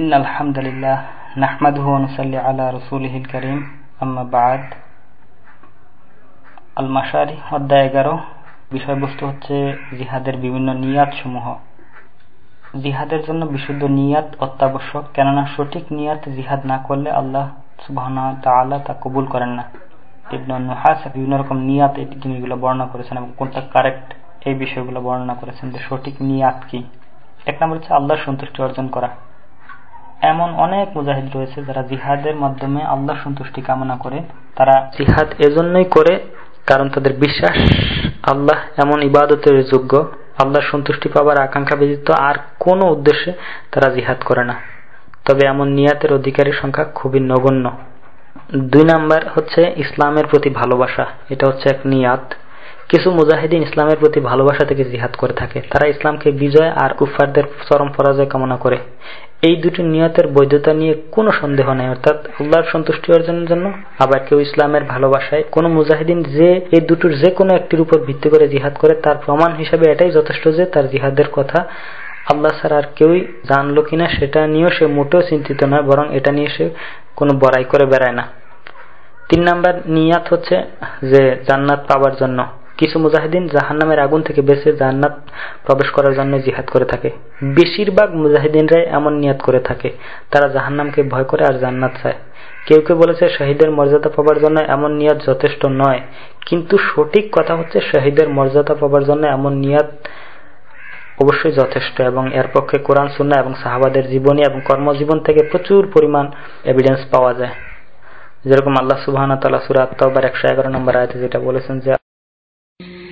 إن الحمد لله نحمده ونصلي على رسوله الكريم أما بعد المشاري অধ্যায় এগারো বিষয়বস্তু হচ্ছে জিহাদের বিভিন্ন নিয়াত সমূহ জিহাদের জন্য বিশুদ্ধ নিয়াত অত্যাবশ্যক কেননা সঠিক নিয়াত জিহাদ না করলে আল্লাহ সুবাহ তা কবুল করেন না ইবন নুহাস বিভিন্ন রকম নিয়াত এই জিনিসগুলো বর্ণনা করেছেন এবং কোনটা কারেক্ট এই বিষয়গুলো বর্ণনা করেছেন যে সঠিক নিয়াত কি এক নম্বর হচ্ছে আল্লাহর সন্তুষ্টি অর্জন করা এমন অনেক মুজাহিদ রয়েছে যারা জিহাদের মাধ্যমে আল্লাহ সন্তুষ্টি কামনা করে। তারা জিহাদ এজন্যই করে কারণ তাদের বিশ্বাস, আল্লাহ এমন ইবাদতের যোগ্য, আল্লাহর সন্তুষ্টি পাবার আকাঙ্ক্ষা ব্যতীত আর কোনো উদ্দেশ্যে তারা জিহাদ করে না। তবে এমন নিয়াতের অধিকারী সংখ্যা খুবই নগণ্য। দুই নাম্বার হচ্ছে ইসলামের প্রতি ভালোবাসা। এটা হচ্ছে এক নিয়াত। কিছু মুজাহিদিন ইসলামের প্রতি ভালোবাসা থেকে জিহাদ করে থাকে। তারা ইসলামকে বিজয় আর কুফারদের চরম পরাজয় কামনা করে। এই দুটি নিয়তের বৈধতা নিয়ে কোনো সন্দেহ নেই, অর্থাৎ আল্লাহর সন্তুষ্টি অর্জনের জন্য। আবার কেউ ইসলামের ভালোবাসায় কোন মুজাহিদিন যে, এই দুটোর যে কোনো একটির উপর ভিত্তি করে জিহাদ করে, তার প্রমাণ হিসাবে এটাই যথেষ্ট যে, তার জিহাদের কথা আল্লাহ ছাড়া আর কেউই জানলো কিনা, সেটা নিয়েও সে মোটেও চিন্তিত নয়, বরং এটা নিয়ে সে কোনো বড়াই করে বেড়ায় না। তিন নাম্বার নিয়াত হচ্ছে যে, জান্নাত পাবার জন্য। কিছু মুজাহিদিন জাহান্নামের আগুন থেকে বেঁচে জান্নাত প্রবেশ করার জন্য জিহাদ করে থাকে। বেশিরভাগ মুজাহিদিনরাই এমন নিয়াত করে থাকে তারা জাহান্নামকে ভয় করে আর জান্নাত চায়। কেউ কেউ বলেছে শহীদের মর্যাদা পাবার জন্য এমন নিয়াত যথেষ্ট নয় কিন্তু সঠিক কথা হচ্ছে শহীদের মর্যাদা পাবার জন্য এমন নিয়াত অবশ্যই যথেষ্ট এবং এর পক্ষে কোরআন সুন্না এবং সাহাবাদের জীবনী এবং কর্মজীবন থেকে প্রচুর পরিমাণ এভিডেন্স পাওয়া যায়। যেরকম আল্লাহ সুবাহ সুরাত তবার একশো এগারো নম্বর আয়তে যেটা বলেছেন যে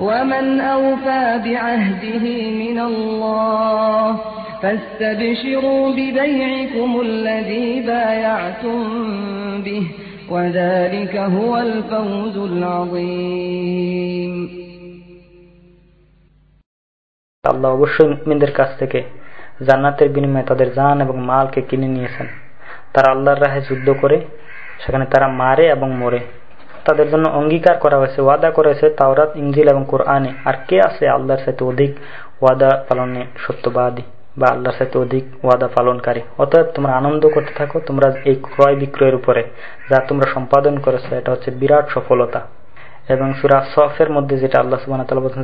ومن أوفى بعهده من الله فاستبشروا ببيعكم الذي بايعتم به وذلك هو الفوز العظيم আল্লাহ অবশ্যই মুমিনদের কাছ থেকে জান্নাতের বিনিময়ে তাদের জান এবং মালকে কিনে নিয়েছেন তারা আল্লাহর রাহে যুদ্ধ করে সেখানে তারা মারে এবং মরে তাদের জন্য অঙ্গীকার করা হয়েছে, ওয়াদা করেছে তাওরাত ইঞ্জিল এবং কোরআনে। আর কে আছে আল্লাহর সাথে অধিক ওয়াদা পালনে সত্যবাদী বা আল্লাহর সাথে অধিক ওয়াদা পালনকারী? অতএব তোমরা আনন্দ করতে থাকো, তোমরা এই ক্রয় বিক্রয়ের উপরে যা তোমরা সম্পাদন করেছ, এটা হচ্ছে বিরাট সফলতা। এবং সুরা সফের মধ্যে যেটা আল্লাহ সুবাহ বলছেন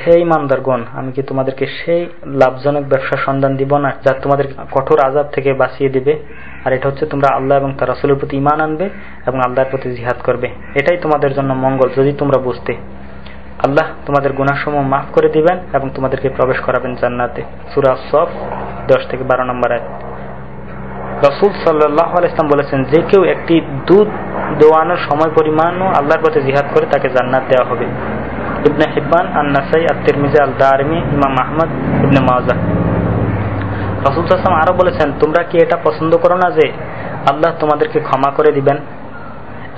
হে ইমানদারগণ, আমি কি তোমাদেরকে সেই লাভজনক ব্যবসার সন্ধান দিব না যা তোমাদের কঠোর আজাব থেকে বাঁচিয়ে দিবে? আর এটা হচ্ছে তোমরা আল্লাহ এবং তার রাসুলের প্রতি ইমান আনবে এবং আল্লাহর প্রতি জিহাদ করবে। এটাই তোমাদের জন্য মঙ্গল, যদি তোমরা বুঝতে। আল্লাহ তোমাদের গুণাসমূহ মাফ করে দিবেন এবং তোমাদেরকে প্রবেশ করাবেন জান্নাতে। সুরা সফ দশ থেকে বারো নম্বর আয় রসুল সাল্লাহ ইসলাম বলেছেন, যে কেউ একটি দুধ দোয়ানোর সময় পরিমাণও আল্লাহর পথে জিহাদ করে তাকে জান্নাত দেওয়া হবে। ইবনে হিব্বান, আন্নাসাই নাসাই আত তিরমিজি আল দারমি ইমাম আহমদ, ইবনে মাজা। রসুল আসলাম আরও বলেছেন, তোমরা কি এটা পছন্দ করো না যে আল্লাহ তোমাদেরকে ক্ষমা করে দিবেন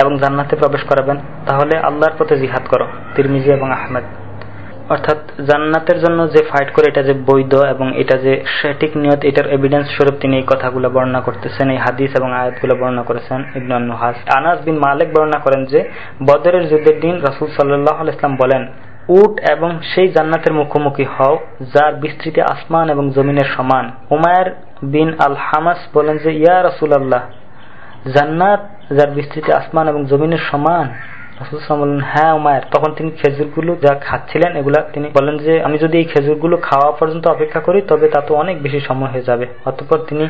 এবং জান্নাতে প্রবেশ করাবেন? তাহলে আল্লাহর প্রতি জিহাদ করো। তিরমিজি এবং আহমেদ। অর্থাৎ জান্নাতের জন্য যে ফাইট করে, এটা যে বৈধ এবং এটা যে সঠিক নিয়ত, এটার এভিডেন্স স্বরূপ তিনি এই কথাগুলো বর্ণনা করতেছেন, এই হাদিস এবং আয়াতগুলো বর্ণনা করেছেন ইবনু নুহাস আনাস বিন মালিক বর্ণনা করেন যে, বদরের যুদ্ধের দিন রাসূল আলাইহি ইসলাম বলেন, উট এবং সেই জান্নাতের মুখোমুখি হও, যার বিস্তৃতি আসমান এবং জমিনের সমান। উমায়ের বিন আল হামাস বলেন যে, ইয়া রসুল রাসূলুল্লাহ, জান্নাত যার বিস্তৃতি আসমান এবং জমিনের সমান বললেন হ্যাঁ উমায়ের। তখন তিনি খেজুরগুলো যা খাচ্ছিলেন, এগুলা তিনি বলেন যে, আমি যদি এই খেজুরগুলো খাওয়া পর্যন্ত অপেক্ষা করি, তবে তা তো অনেক বেশি সময় হয়ে যাবে। অতঃপর তিনি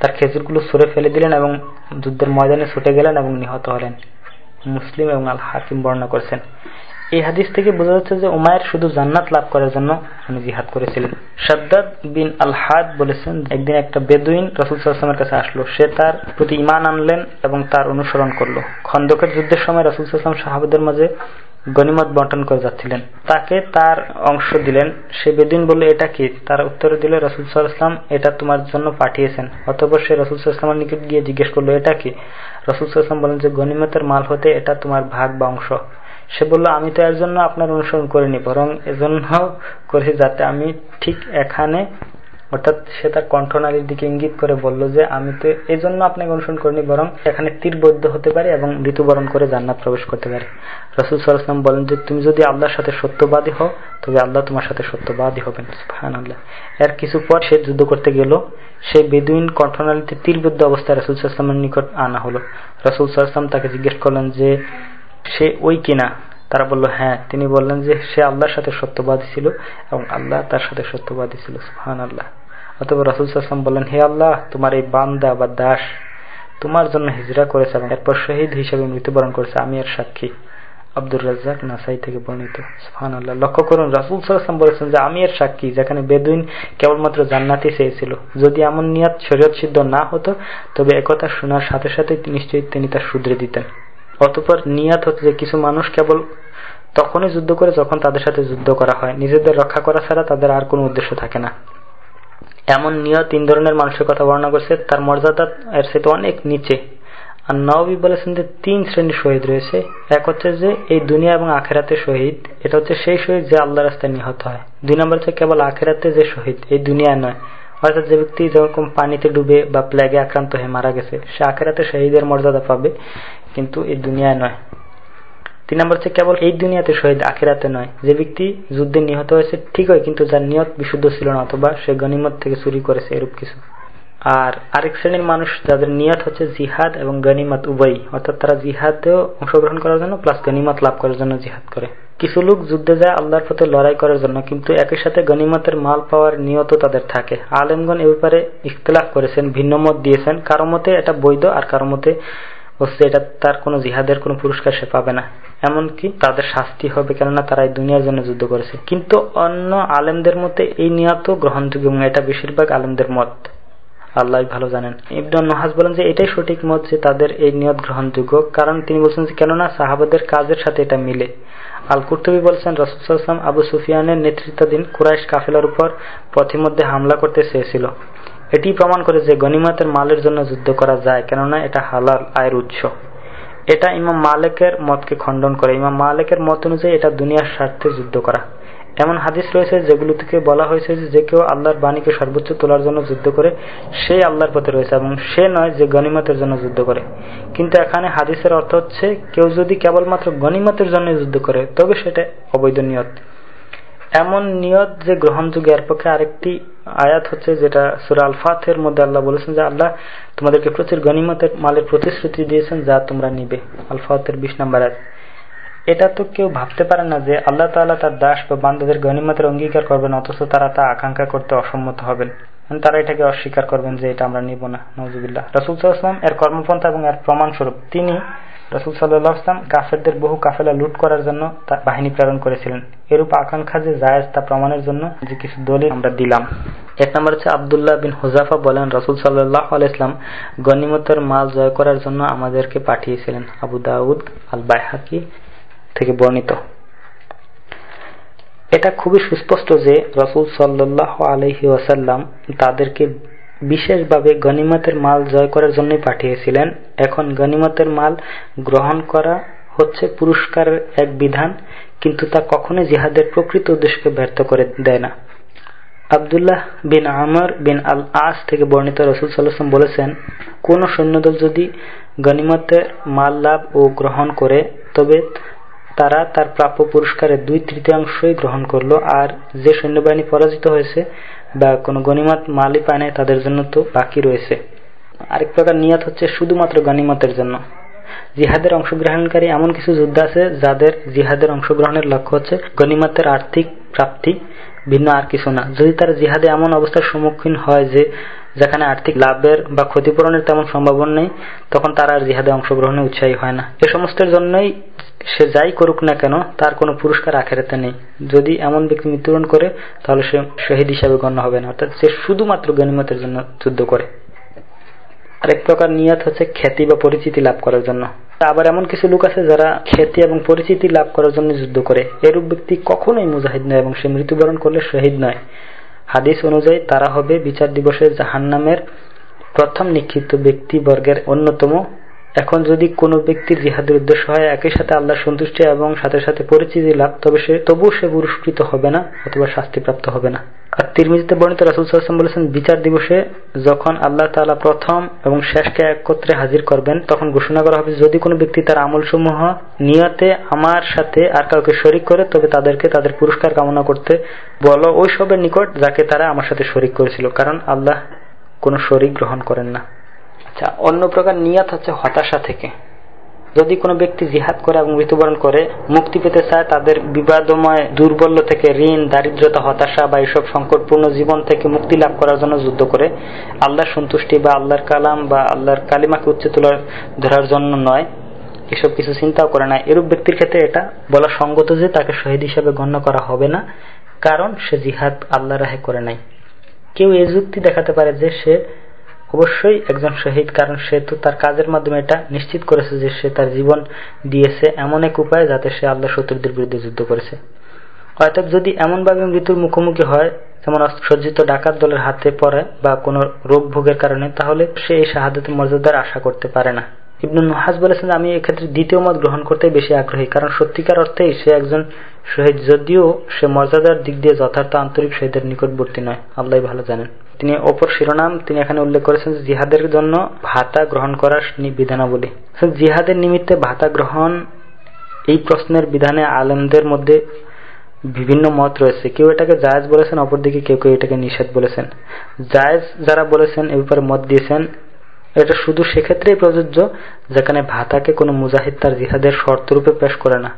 তার খেজুরগুলো সরে ফেলে দিলেন এবং যুদ্ধের ময়দানে ছুটে গেলেন এবং নিহত হলেন। মুসলিম এবং আল হাকিম বর্ণনা করেছেন। এই হাদিস থেকে বোঝা যাচ্ছে যে উমায়ের শুধু জান্নাত লাভ করার জন্য উনি জিহাদ করেছিলেন। সাদ্দাদ বিন আল হাদ বলেছেন, একদিন একটা বেদুইন রসুল সাল্লামের কাছে আসলো। সে তার প্রতি ইমান আনলেন এবং তার অনুসরণ করল। খন্দকের যুদ্ধের সময় রসুল সাল্লাম সাহাবাদের মাঝে গনিমত বন্টন করে যাচ্ছিলেন। তাকে তার অংশ দিলেন। সে বেদিন বলল, এটা কি? তার উত্তরে দিলে, রসুল সাল্লাম এটা তোমার জন্য পাঠিয়েছেন। অতপর সে রসুল সাল্লামের নিকট গিয়ে জিজ্ঞেস করল, এটা কি? রসুল সাল্লাম বলেন যে গনিমতের মাল হতে এটা তোমার ভাগ বা অংশ। সে বলল, আমি তো এর জন্য আপনার অনুসরণ করিনি, বরং এজন্য করেছি যাতে আমি ঠিক এখানে অর্থাৎ সে তার কণ্ঠনালীর দিকে ইঙ্গিত করে বলল যে, আমি তো এই জন্য আপনাকে অনুসরণ করিনি, বরং এখানে তীর বৈধ হতে পারে এবং ঋতুবরণ করে জান্নাত প্রবেশ করতে পারে। রসুল সাল্লাম বলেন যে, তুমি যদি আল্লাহর সাথে সত্যবাদী হও, তবে আল্লাহ তোমার সাথে সত্যবাদী হবেন। হান আল্লাহ এর কিছু পর সে যুদ্ধ করতে গেল। সে বেদুইন কণ্ঠনালীতে তীরবদ্ধ অবস্থায় রসুল সাল্লামের নিকট আনা হলো। রসুল সাল্লাম তাকে জিজ্ঞেস করলেন যে সে ওই কিনা? তারা বলল হ্যাঁ। তিনি বললেন যে, সে আল্লাহর সাথে সত্যবাদী ছিল এবং আল্লাহ তার সাথে সত্যবাদী ছিল সুহান আল্লাহ অথবা রাসুল সাল্লাম বললেন, হে আল্লাহ, তোমার এই বান্দা বা দাস তোমার জন্য হিজরা করেছে এবং এরপর শহীদ হিসেবে মৃত্যুবরণ করেছে, আমি এর সাক্ষী। আব্দুর রাজ্জাক নাসাই থেকে বর্ণিত সুহান আল্লাহ লক্ষ্য করুন, রাসুল সাল্লাম বলেছেন যে, আমি এর সাক্ষী, যেখানে বেদুইন কেবলমাত্র জান্নাতি চেয়েছিল। যদি এমন নিয়াত শরীয়ত সিদ্ধ না হতো, তবে একথা শোনার সাথে সাথে নিশ্চয়ই তিনি তা শুধরে দিতেন। অতপর নিয়াত হচ্ছে যে কিছু মানুষ কেবল তখনই যুদ্ধ করে যখন তাদের সাথে যুদ্ধ করা হয়। নিজেদের রক্ষা করা ছাড়া তাদের আর কোনো উদ্দেশ্য থাকে না। এমন নিয়ত তিন ধরনের মানুষের কথা বর্ণনা করছে। তার মর্যাদা এর সাথে অনেক নিচে। আর নবী বলেছেন যে তিন শ্রেণির শহীদ রয়েছে। এক হচ্ছে যে এই দুনিয়া এবং আখেরাতে শহীদ। এটা হচ্ছে সেই শহীদ যে আল্লাহ রাস্তায় নিহত হয়। দুই নম্বর হচ্ছে কেবল আখেরাতে যে শহীদ, এই দুনিয়া নয়। অর্থাৎ যে ব্যক্তি যেরকম পানিতে ডুবে বা প্লেগে আক্রান্ত হয়ে মারা গেছে, সে আখেরাতে শহীদের মর্যাদা পাবে। কিন্তু এই দুনিয়ায় নয়। তিন নম্বর হচ্ছে কেবল এই দুনিয়াতে শহীদ, আখেরাতে নয়। যে ব্যক্তি যুদ্ধে নিহত হয়েছে ঠিক হয় কিন্তু যার নিয়ত বিশুদ্ধ ছিল না, অথবা সে গনিমত থেকে চুরি করেছে এরূপ কিছু। আর আরেক শ্রেণির মানুষ, যাদের নিয়ত হচ্ছে জিহাদ এবং গনিমত উভয়ই, অর্থাৎ তারা জিহাদেও অংশগ্রহণ করার জন্য প্লাস গনিমত লাভ করার জন্য জিহাদ করে। কিছু লোক যুদ্ধে যায় আল্লাহর পথে লড়াই করার জন্য, কিন্তু একই সাথে গনিমতের মাল পাওয়ার নিয়ত তাদের থাকে। আলেমগন এ ব্যাপারে ইখতলাফ করেছেন, ভিন্ন মত দিয়েছেন। কারও মতে এটা বৈধ, আর কারও মতে হচ্ছে এটা তার কোনো জিহাদের কোনো পুরস্কার সে পাবে না। এমনকি তাদের শাস্তি হবে কেননা তারা এই দুনিয়ার জন্য যুদ্ধ করেছে। কিন্তু অন্য আলেমদের মতে এই নিয়ত গ্রহণযোগ্য এবং এটা বেশিরভাগ আলেমদের মত। আল্লাহ ভালো জানেন। ইবদান নহাজ বলেন যে এটাই সঠিক মত যে তাদের এই নিয়ত গ্রহণযোগ্য। কারণ তিনি বলছেন যে কেননা সাহাবাদের কাজের সাথে এটা মিলে। আল কুর্তুবি বলছেন রসুলাম আবু সুফিয়ানের নেতৃত্বাধীন কুরাইশ কাফেলার উপর পথিমধ্যে হামলা করতে চেয়েছিল। এটি প্রমাণ করে যে গনিমতের মালের জন্য যুদ্ধ করা যায়, কেননা এটা হালাল আয়ের উৎস। এটা ইমাম মালিকের মতকে খণ্ডন করে। ইমাম মালিকের মত অনুযায়ী এটা দুনিয়ার স্বার্থে যুদ্ধ করা। এমন হাদিস রয়েছে যেগুলো থেকে বলা হয়েছে যে কেউ আল্লাহর বাণীকে সর্বোচ্চ তোলার জন্য যুদ্ধ করে সেই আল্লাহর পথে রয়েছে এবং সে নয় যে গণিমতের জন্য যুদ্ধ করে। কিন্তু এখানে হাদিসের অর্থ হচ্ছে, কেউ যদি কেবলমাত্র গণিমতের জন্য যুদ্ধ করে, তবে সেটা অবৈধ নিয়ত। এমন নিয়ত যে গ্রহণযোগ্য, এর পক্ষে আরেকটি আয়াত হচ্ছে যেটা সুরা আলফাতের মধ্যে আল্লাহ বলেছেন যে, আল্লাহ তোমাদেরকে প্রচুর গণিমতের মালের প্রতিশ্রুতি দিয়েছেন যা তোমরা নিবে। আলফাতের বিশ নাম্বার আয়াত। এটা তো কেউ ভাবতে পারে না যে আল্লাহ তাল্লাহ তার দাস বা বান্ধবের গণিমতের অঙ্গীকার করবেন, অথচ তারা তা আকাঙ্ক্ষা করতে অসম্মত হবেন। তারা এটাকে অস্বীকার করবেন যে, এটা আমরা নিব না নজুবিল্লাহ রসুল সাল্লাহাম এর কর্মপন্থা এবং এর প্রমাণস্বরূপ তিনি রসুল সাল্লাহ ইসলাম কাফেরদের বহু কাফেলা লুট করার জন্য বাহিনী প্রেরণ করেছিলেন। এরূপ আকাঙ্ক্ষা যে জায়েজ তা প্রমাণের জন্য যে কিছু দলিল আমরা দিলাম। এক নম্বর হচ্ছে আবদুল্লাহ বিন হুজাফা বলেন, রসুল সাল্লাহ আলাইসলাম গনিমতের মাল জয় করার জন্য আমাদেরকে পাঠিয়েছিলেন আবু দাউদ আল বাইহাকি থেকে বর্ণিত। এটা খুবই সুস্পষ্ট যে রসুল সাল্লাহ আলহি ওয়াসাল্লাম তাদেরকে বিশেষভাবে গনিমতের মাল জয় করার জন্যই পাঠিয়েছিলেন। এখন গনিমতের মাল গ্রহণ করা হচ্ছে পুরস্কারের এক বিধান, কিন্তু তা কখনোই জিহাদের প্রকৃত উদ্দেশ্যকে ব্যর্থ করে দেয় না। আবদুল্লাহ বিন আমর বিন আল আস থেকে বর্ণিত রসুল সাল্লাম বলেছেন, কোন সৈন্যদল যদি গনিমতের মাল লাভ ও গ্রহণ করে, তবে তারা তার প্রাপ্য পুরস্কারের দুই তৃতীয়াংশই গ্রহণ করল, আর যে সৈন্যবাহিনী পরাজিত হয়েছে বা কোনো গণিমত মালই পায় নাই তাদের জন্য তো বাকি রয়েছে। আরেক প্রকার নিয়াত হচ্ছে শুধুমাত্র গণিমতের জন্য। জিহাদের অংশগ্রহণকারী এমন কিছু যোদ্ধা আছে যাদের জিহাদের অংশগ্রহণের লক্ষ্য হচ্ছে গণিমতের আর্থিক প্রাপ্তি, ভিন্ন আর কিছু না। যদি তারা জিহাদে এমন অবস্থার সম্মুখীন হয় যে যেখানে আর্থিক লাভের বা ক্ষতিপূরণের তেমন সম্ভাবনা নেই, তখন তারা আর জিহাদে অংশগ্রহণে উৎসাহী হয় না। এ সমস্তের জন্যই সে যাই করুক না কেন, তার কোনো পুরস্কার আখেরাতে নেই। যদি এমন ব্যক্তি মৃত্যুবরণ করে, তাহলে সে শহীদ হিসাবে গণ্য হবে না। অর্থাৎ সে শুধুমাত্র গণিমতের জন্য যুদ্ধ করে। আরেক প্রকার নিয়াত হচ্ছে খ্যাতি বা পরিচিতি লাভ করার জন্য। আবার এমন কিছু লোক আছে যারা খ্যাতি এবং পরিচিতি লাভ করার জন্য যুদ্ধ করে। এরূপ ব্যক্তি কখনোই মুজাহিদ নয় এবং সে মৃত্যুবরণ করলে শহীদ নয়। হাদিস অনুযায়ী তারা হবে বিচার দিবসে জাহান্নামের প্রথম নিক্ষিপ্ত ব্যক্তিবর্গের অন্যতম। এখন যদি কোনো ব্যক্তির জিহাদের উদ্দেশ্য হয়, একই সাথে আল্লাহ সন্তুষ্টি এবং সাথে সাথে পরিচিতি লাভ, তবে সে তবু সে পুরস্কৃত হবে না, অথবা শাস্তিপ্রাপ্ত হবে না। আর তিরমিজিতে বর্ণিত রাসুল বলেছেন, বিচার দিবসে যখন আল্লাহ তালা প্রথম এবং শেষকে একত্রে হাজির করবেন, তখন ঘোষণা করা হবে, যদি কোনো ব্যক্তি তার আমল সমূহ নিয়তে আমার সাথে আর কাউকে শরিক করে, তবে তাদেরকে তাদের পুরস্কার কামনা করতে বলো। ওই সবের নিকট যাকে তারা আমার সাথে শরিক করেছিল, কারণ আল্লাহ কোনো শরিক গ্রহণ করেন না। আচ্ছা অন্য প্রকার নিয়াত হচ্ছে হতাশা থেকে। যদি কোনো ব্যক্তি জিহাদ করে এবং মৃত্যুবরণ করে, মুক্তি পেতে চায়, তাদের বিবাদময় দুর্বল্য থেকে ঋণ, দারিদ্রতা, হতাশা বা এইসব সংকটপূর্ণ জীবন থেকে মুক্তি লাভ করার জন্য যুদ্ধ করে। আল্লাহর সন্তুষ্টি বা আল্লাহর কালাম বা আল্লাহর কালিমাকে উচ্চ তোলার ধরার জন্য নয়। এসব কিছু চিন্তাও করে না। এরূপ ব্যক্তির ক্ষেত্রে এটা বলা সঙ্গত যে তাকে শহীদ হিসাবে গণ্য করা হবে না, কারণ সে জিহাদ আল্লাহ রাহে করে নাই। কেউ এই যুক্তি দেখাতে পারে যে সে অবশ্যই একজন শহীদ, কারণ সে তো তার কাজের মাধ্যমে এটা নিশ্চিত করেছে যে সে তার জীবন দিয়েছে এমন এক উপায় যাতে সে আল্লাহ শত্রুদের বিরুদ্ধে যুদ্ধ করেছে। অর্থাৎ যদি এমনভাবে মৃত্যুর মুখোমুখি হয়, যেমন সজ্জিত ডাকাত দলের হাতে পড়ে বা কোনো রোগ ভোগের কারণে, তাহলে সে এই শাহাদতের মর্যাদার আশা করতে পারে না। ইবনু নুহাজ বলেছেন, আমি এক্ষেত্রে দ্বিতীয় মত গ্রহণ করতে বেশি আগ্রহী, কারণ সত্যিকার অর্থেই সে একজন শহীদ, যদিও সে মর্যাদার দিক দিয়ে যথার্থ আন্তরিক শহীদের নিকটবর্তী নয়। আল্লাহ ভালো জানেন। তিনি অপর শিরোনাম তিনি এখানে উল্লেখ করেছেন জিহাদের জন্য ভাতা গ্রহণ করার বিধানাবলী জিহাদের নিমিত্তে ভাতা গ্রহণ এই প্রশ্নের বিধানে আলেমদের মধ্যে বিভিন্ন মত রয়েছে। কেউ এটাকে জায়েজ বলেছেন, অপরদিকে কেউ কেউ এটাকে নিষেধ বলেছেন। জায়েজ যারা বলেছেন, এ ব্যাপারে মত দিয়েছেন, এটা শুধু সেক্ষেত্রেই প্রযোজ্য যেখানে ভাতাকে কোনো মুজাহিদ তার জিহাদের শর্তরূপে পেশ করে না।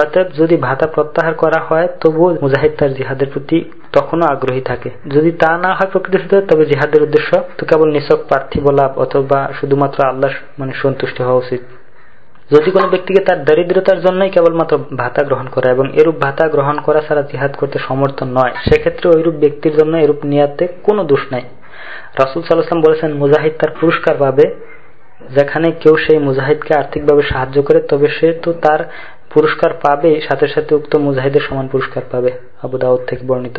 অর্থাৎ যদি ভাতা প্রত্যাহার করা হয়, তবুও মুজাহিদ তার জিহাদের প্রতি তখনও আগ্রহী থাকে। যদি তা না হয় প্রকৃত তবে জিহাদের উদ্দেশ্য তো কেবল নিছক পার্থিব লাভ অথবা শুধুমাত্র আল্লাহ মানে সন্তুষ্ট হওয়া উচিত। যদি কোনো ব্যক্তিকে তার দারিদ্রতার জন্যই কেবলমাত্র ভাতা গ্রহণ করা এবং এরূপ ভাতা গ্রহণ করা ছাড়া জিহাদ করতে সমর্থ নয়, সেক্ষেত্রে ওইরূপ ব্যক্তির জন্য এরূপ নিয়াতে কোনো দোষ নাই। রাসুল সাল্লাহাম বলেছেন, মুজাহিদ তার পুরস্কার পাবে যেখানে কেউ সেই মুজাহিদকে আর্থিকভাবে সাহায্য করে, তবে সে তো তার পুরস্কার পাবে, সাথে সাথে উক্ত মুজাহিদের সমান পুরস্কার পাবে, আবু দাউদ থেকে বর্ণিত।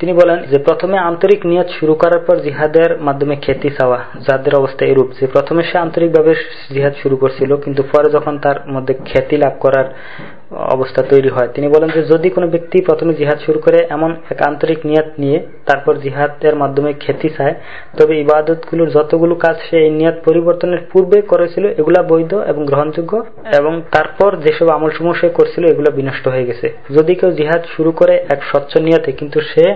তিনি বলেন যে প্রথমে আন্তরিক নিয়ত শুরু করার পর জিহাদের মাধ্যমে খ্যাতি চাওয়া, যাদের অবস্থা এরূপ। যে প্রথমে সে আন্তরিকভাবে জিহাদ শুরু করছিল, কিন্তু পরে যখন তার মধ্যে খ্যাতি লাভ করার অবস্থা তৈরি হয়। তিনি বলেন যে, যদি কোনো ব্যক্তি প্রথমে জিহাদ শুরু করে এমন এক আন্তরিক নিয়াত নিয়ে তারপর জিহাদের মাধ্যমে খ্যাতি চায়, তবে ইবাদতগুলোর যতগুলো কাজ সে এই নিয়াত পরিবর্তনের পূর্বে করেছিল, এগুলা বৈধ এবং গ্রহণযোগ্য, এবং তারপর যেসব আমল সে করছিল, এগুলো বিনষ্ট হয়ে গেছে। যদি কেউ জিহাদ শুরু করে এক স্বচ্ছ নিয়াতে, কিন্তু সে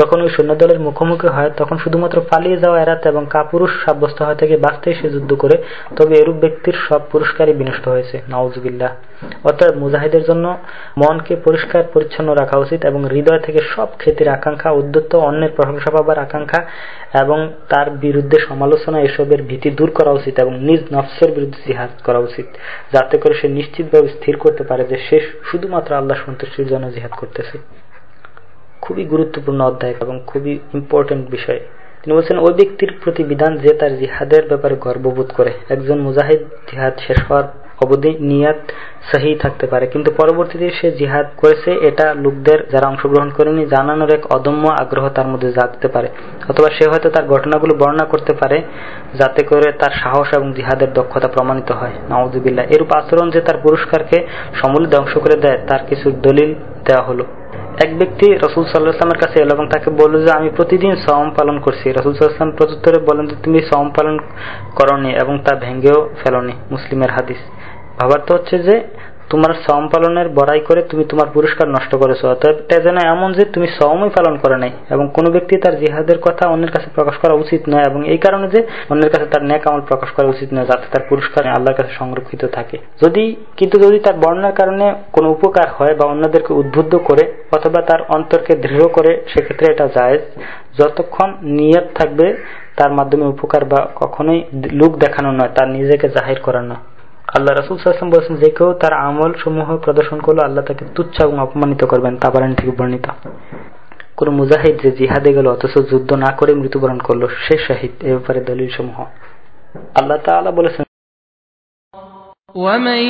যখন ওই সৈন্য দলের মুখোমুখি হয়, তখন শুধুমাত্র পালিয়ে যাওয়া এড়াতে এবং কাপুরুষ সাব্যস্ত হওয়া থেকে বাঁচতে সে যুদ্ধ করে, তবে এরূপ ব্যক্তির সব পুরস্কারই বিনষ্ট হয়েছে। নওয়াজবিল্লাহ অর্থাৎ মুজাহিদের জন্য মনকে পরিষ্কার, পরিচ্ছন্ন রাখা উচিত এবং হৃদয় থেকে সব ক্ষেত্রে আকাঙ্ক্ষা উদ্যত্ত অন্যের প্রশংসা পাবার আকাঙ্ক্ষা এবং তার বিরুদ্ধে সমালোচনা, এসবের ভীতি দূর করা উচিত এবং নিজ নফসের বিরুদ্ধে জিহাদ করা উচিত, যাতে করে সে নিশ্চিতভাবে স্থির করতে পারে যে সে শুধুমাত্র আল্লাহ সন্তুষ্টির জন্য জিহাদ করতেছে। খুবই গুরুত্বপূর্ণ অধ্যায় এবং খুবই ইম্পর্টেন্ট বিষয়। তিনি বলছেন, ওই ব্যক্তির প্রতি বিধান যে তার জিহাদের ব্যাপারে গর্ববোধ করে। একজন মুজাহিদ জিহাদ শেষ হওয়ার অবধি নিয়াত সাহি থাকতে পারে। কিন্তু পরবর্তীতে সে জিহাদ করেছে, এটা লোকদের যারা অংশগ্রহণ করেনি, জানানোর এক অদম্য আগ্রহ তার মধ্যে জাগতে পারে। অথবা সে হয়তো তার ঘটনাগুলো বর্ণনা করতে পারে, যাতে করে তার সাহস এবং জিহাদের দক্ষতা প্রমাণিত হয়। নওয়াজুবিল্লাহ এরূপ আচরণ যে তার পুরস্কারকে সমূলে ধ্বংস করে দেয়, তার কিছু দলিল দেওয়া হলো। এক ব্যক্তি রসুল সাল্লাহামের কাছে এলো এবং তাকে বলল যে, আমি প্রতিদিন সম পালন করছি। রসুল সাল্লাহাম প্রত্যুত্তরে বলেন যে, তুমি সম পালন করনি এবং তা ভেঙ্গেও ফেলনি। মুসলিমের হাদিস। ভাবার তো হচ্ছে যে তোমার সম পালনের বড়াই করে তুমি তোমার পুরস্কার নষ্ট করেছ। অতএব এটা যেন এমন যে তুমি সমই পালন করে নাই এবং কোনো ব্যক্তি তার জিহাদের কথা অন্যের কাছে প্রকাশ করা উচিত নয় এবং এই কারণে যে অন্যের কাছে তার ন্যাক আমল প্রকাশ করা উচিত নয়, যাতে তার পুরস্কার আল্লাহর কাছে সংরক্ষিত থাকে। যদি, কিন্তু যদি তার বর্ণার কারণে কোনো উপকার হয় বা অন্যদেরকে উদ্বুদ্ধ করে অথবা তার অন্তরকে দৃঢ় করে, সেক্ষেত্রে এটা যায় যতক্ষণ নিয়ত থাকবে, তার মাধ্যমে উপকার বা কখনোই লুক দেখানো নয়, তার নিজেকে জাহির করা নয়। আল্লাহ রসুল সাল্লাম বলেছেন যে কেউ তার আমল সমূহ প্রদর্শন করলো আল্লাহ তাকে তুচ্ছ এবং অপমানিত করবেন তা বারানি থেকে বর্ণিত কোন মুজাহিদ যে জিহাদে গেল অথচ যুদ্ধ না করে মৃত্যুবরণ করলো সে শাহিদ এ ব্যাপারে দলিল সমূহ আল্লাহ তাআলা বলেছেন ومن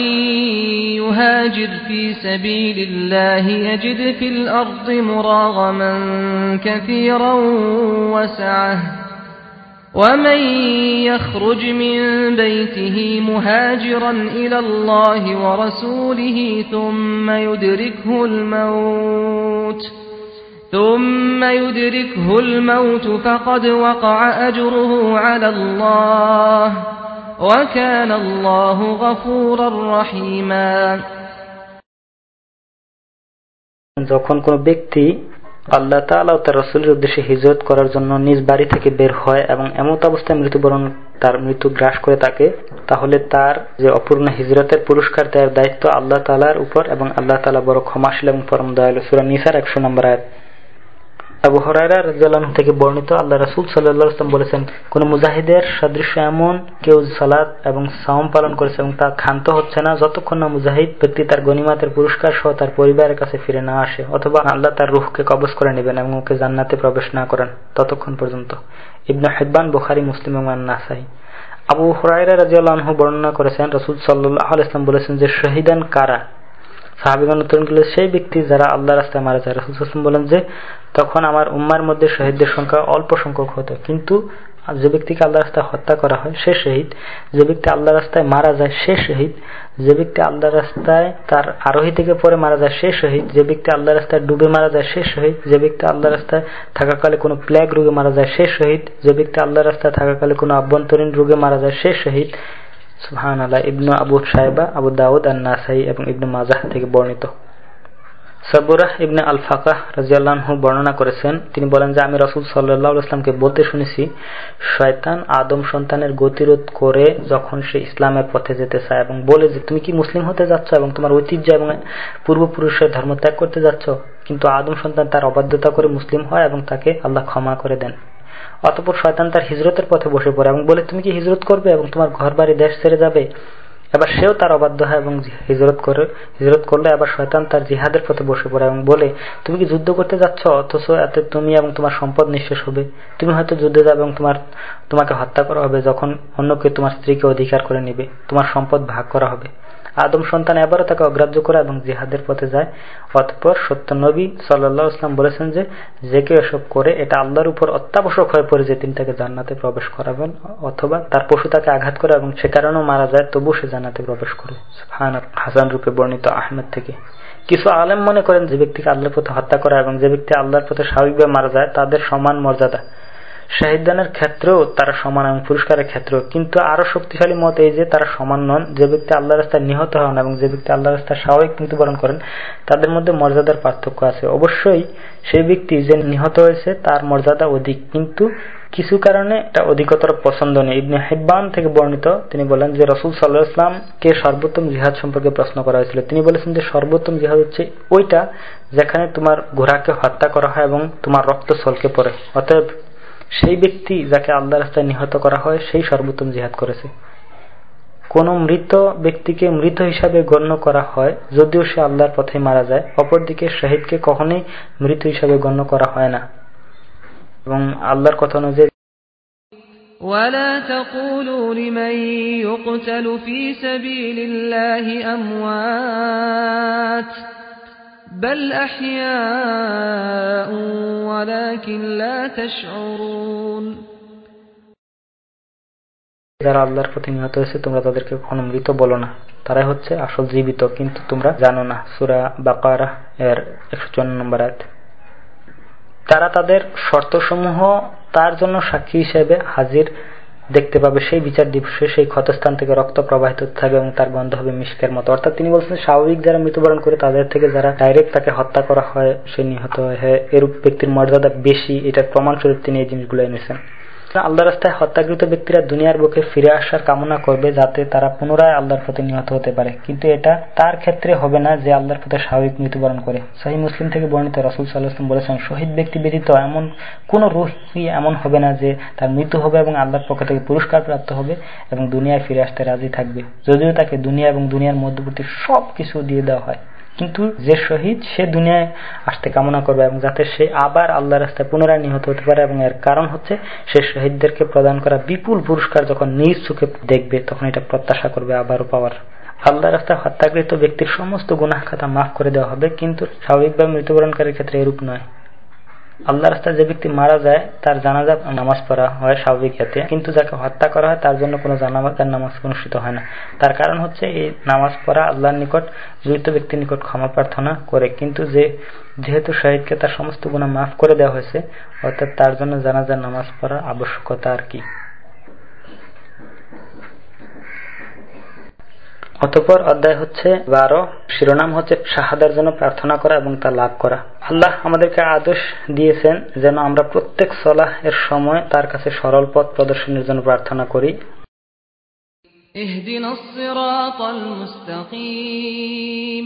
يهاجر في سبيل الله يجد في الأرض مراغما كثيرا وسعه ومن يخرج من بيته مهاجرا إلى الله ورسوله ثم يدركه الموت ثم يدركه الموت فقد وقع أجره على الله وكان الله غفورا رحيما যখন কোন ব্যক্তি আল্লাহ তালা ও তার রসুলের উদ্দেশ্যে হিজরত করার জন্য নিজ বাড়ি থেকে বের হয় এবং এমত অবস্থায় মৃত্যুবরণ, তার মৃত্যু গ্রাস করে তাকে, তাহলে তার যে অপূর্ণ হিজরতের পুরস্কার দেওয়ার দায়িত্ব আল্লাহ তালার উপর এবং আল্লাহ তালা বড় ক্ষমাশীল এবং পরম দয়ালু। সুরা নিসার একশো নম্বর আয়াত। আবু হরাইরা রাজিয়াল্লাহ থেকে বর্ণিত, আল্লাহ রাসুল সাল্লাহ ইসলাম বলেছেন, কোন মুজাহিদের সদৃশ্য এমন, কেউ সালাদ এবং সাওম পালন করেছে এবং তা ক্ষান্ত হচ্ছে না, যতক্ষণ না মুজাহিদ ব্যক্তি তার গণিমাতের পুরস্কার সহ তার পরিবারের কাছে ফিরে না আসে, অথবা আল্লাহ তার রুহকে কবজ করে নেবেন এবং ওকে জান্নাতে প্রবেশ না করেন, ততক্ষণ পর্যন্ত। ইবনা হেব্বান, বুখারি, মুসলিম এবং নাসাই আবু হরাইরা রাজিয়াল্লাহ বর্ণনা করেছেন, রসুল সাল্লাহ ইসলাম বলেছেন যে, শহীদান কারা? সাহাবিগণ উত্তর করলে সেই ব্যক্তি যারা আল্লাহ রাস্তায় মারা যায়। রসুল বলেন যে তখন আমার উম্মার মধ্যে শহীদদের সংখ্যা অল্প সংখ্যক হতো। কিন্তু যে ব্যক্তিকে আল্লাহ রাস্তায় হত্যা করা হয়, সে শহীদ। যে ব্যক্তি আল্লাহ রাস্তায় মারা যায়, সে শহীদ। যে ব্যক্তি আল্লাহ রাস্তায় তার আরোহী থেকে পরে মারা যায়, সে শহীদ। যে ব্যক্তি আল্লাহ রাস্তায় ডুবে মারা যায়, সে শহীদ। যে ব্যক্তি আল্লাহ রাস্তায় থাকাকালে কোনো প্লেগ রোগে মারা যায়, সে শহীদ। যে ব্যক্তি আল্লাহ রাস্তায় থাকাকালে কোনো আভ্যন্তরীণ রোগে মারা যায়, সে শহীদ। সুহান আল্লাহ ইবনু আবু সাহেবা আবু দাউদ আর নাসাই এবং ইবনু মাজাহ থেকে বর্ণিত। সাবুরাহ ইবনে আল ফাকাহ রাজিয়াল্লাহ বর্ণনা করেছেন, তিনি বলেন যে, আমি রসুল সাল্লাহ ইসলামকে বলতে শুনেছি, শয়তান আদম সন্তানের গতিরোধ করে যখন সে ইসলামের পথে যেতে চায় এবং বলে যে, তুমি কি মুসলিম হতে যাচ্ছ এবং তোমার ঐতিহ্য এবং পূর্বপুরুষের ধর্ম ত্যাগ করতে যাচ্ছ? কিন্তু আদম সন্তান তার অবাধ্যতা করে মুসলিম হয় এবং তাকে আল্লাহ ক্ষমা করে দেন। অতপর শয়তান তার হিজরতের পথে বসে পড়ে এবং বলে, তুমি কি হিজরত করবে এবং তোমার ঘর বাড়ি দেশ ছেড়ে যাবে? এবার সেও তার অবাধ্য হয় এবং হিজরত করে, হিজরত করলে আবার শয়তান তার জিহাদের পথে বসে পড়ে এবং বলে, তুমি কি যুদ্ধ করতে যাচ্ছ? অথচ এতে তুমি এবং তোমার সম্পদ নিঃশেষ হবে। তুমি হয়তো যুদ্ধে যাবে এবং তোমার, তোমাকে হত্যা করা হবে যখন অন্য কেউ তোমার স্ত্রীকে অধিকার করে নেবে। তোমার সম্পদ ভাগ করা হবে। আদম সন্তান এবারও তাকে অগ্রাহ্য করে এবং জিহাদের পথে যায়। অতপর সত্য নবী সাল্লাহ ইসলাম বলেছেন যে যে কেউ এসব করে, এটা আল্লাহর উপর অত্যাবশ্যক হয়ে পড়ে যে তিনি তাকে জান্নাতে প্রবেশ করাবেন, অথবা তার পশু তাকে আঘাত করে এবং সে কারণেও মারা যায় তবু সে জান্নাতে প্রবেশ করে। হাসান রূপে বর্ণিত আহমেদ থেকে। কিছু আলেম মনে করেন যে ব্যক্তিকে আল্লাহর পথে হত্যা করা এবং যে ব্যক্তি আল্লাহর পথে স্বাভাবিকভাবে মারা যায়, তাদের সমান মর্যাদা। শাহিদানের ক্ষেত্রেও তারা সমান এবং পুরস্কারের ক্ষেত্রেও। কিন্তু আরও শক্তিশালী মত এই যে, তারা সমান নন। যে ব্যক্তি আল্লাহ রাস্তায় নিহত হন এবং যে ব্যক্তি আল্লাহ রাস্তায় স্বাভাবিক মৃত্যুবরণ করেন, তাদের মধ্যে মর্যাদার পার্থক্য আছে। অবশ্যই সেই ব্যক্তি যে নিহত হয়েছে, তার মর্যাদা অধিক। কিন্তু কিছু কারণে এটা অধিকতর পছন্দ নেই। ইবনে হেব্বান থেকে বর্ণিত, তিনি বলেন যে রসুল সাল্লাহ ইসলামকে সর্বোত্তম জিহাদ সম্পর্কে প্রশ্ন করা হয়েছিল। তিনি বলেছেন যে সর্বোত্তম জিহাদ হচ্ছে ওইটা যেখানে তোমার ঘোড়াকে হত্যা করা হয় এবং তোমার রক্ত ছলকে পড়ে। অতএব সেই ব্যক্তি যাকে আল্লাহ রাস্তায় নিহত করা হয় সেই সর্বোত্তম জিহাদ করেছে কোন মৃত ব্যক্তিকে মৃত হিসাবে গণ্য করা হয় যদিও সে আল্লাহর পথে মারা যায় অপরদিকে শহীদকে কখনোই মৃত হিসাবে গণ্য করা হয় না এবং আল্লাহর কথা অনুযায়ী ولا تقولوا لمن يقتل في سبيل الله أموات بل أحياء ولكن لا تشعرون যারা আল্লাহর প্রতি নিহত হয়েছে তোমরা তাদেরকে কখনো মৃত বলো না তারাই হচ্ছে আসল জীবিত কিন্তু তোমরা জানো না সুরা বাকারা এর একশো চুয়ান্ন নম্বর আয়াত তারা তাদের শর্তসমূহ তার জন্য সাক্ষী হিসেবে হাজির দেখতে পাবে সেই বিচার দিবসে সেই ক্ষতস্থান থেকে রক্ত প্রবাহিত থাকবে এবং তার গন্ধ হবে মিষ্কের মতো। অর্থাৎ তিনি বলছেন, স্বাভাবিক যারা মৃত্যুবরণ করে তাদের থেকে যারা ডাইরেক্ট তাকে হত্যা করা হয়, সে নিহত হয়, এরূপ ব্যক্তির মর্যাদা বেশি। এটার প্রমাণস্বরূপ তিনি এই জিনিসগুলো এনেছেন। আল্লাহ রাস্তায় হত্যাকৃত ব্যক্তিরা দুনিয়ার বুকে ফিরে আসার কামনা করবে যাতে তারা পুনরায় আল্লাহর প্রতি নিহত হতে পারে। কিন্তু এটা তার ক্ষেত্রে হবে না যে আল্লাহর প্রতি স্বাভাবিক মৃত্যুবরণ করে। সাহি মুসলিম থেকে বর্ণিত রসুল সাল্লাহাম বলেছেন শহীদ ব্যক্তি ব্যতীত এমন কোন রুহি এমন হবে না যে তার মৃত্যু হবে এবং আল্লাহর পক্ষ থেকে পুরস্কার প্রাপ্ত হবে এবং দুনিয়ায় ফিরে আসতে রাজি থাকবে। যদিও তাকে দুনিয়া এবং দুনিয়ার মধ্যবর্তী সব কিছু দিয়ে দেওয়া হয়। কিন্তু যে শহীদ, সে দুনিয়ায় আসতে কামনা করবে এবং যাতে সে আবার আল্লাহ রাস্তায় পুনরায় নিহত হতে পারে এবং এর কারণ হচ্ছে সে শহীদদেরকে প্রদান করা বিপুল পুরস্কার যখন নিজ চোখে দেখবে, তখন এটা প্রত্যাশা করবে আবারও পাওয়ার। আল্লাহ রাস্তায় হত্যাকৃত ব্যক্তির সমস্ত গুনাহ খাতা মাফ করে দেওয়া হবে, কিন্তু স্বাভাবিকভাবে মৃত্যুবরণকারীর ক্ষেত্রে এরূপ নয়। আল্লাহ রাস্তায় যে ব্যক্তি মারা যায়, তার জানাজা নামাজ পড়া হয় স্বাভাবিক হাতে। কিন্তু যাকে হত্যা করা হয়, তার জন্য কোনো জানাজার নামাজ অনুষ্ঠিত হয় না। তার কারণ হচ্ছে, এই নামাজ পড়া আল্লাহর নিকট, জড়িত ব্যক্তির নিকট ক্ষমা প্রার্থনা করে। কিন্তু যে, যেহেতু শহীদকে তার সমস্ত গুণা মাফ করে দেওয়া হয়েছে, অর্থাৎ তার জন্য জানাজার নামাজ পড়ার আবশ্যকতা আর কি। অতপর অধ্যায় হচ্ছে বারো শিরোনাম হচ্ছে শাহাদার জন্য প্রার্থনা করা এবং তা লাভ করা আল্লাহ আমাদেরকে আদেশ দিয়েছেন যেন আমরা প্রত্যেক সলাহ এর সময় তার কাছে সরল পথ প্রদর্শনের জন্য প্রার্থনা করি اهدنا الصراط المستقيم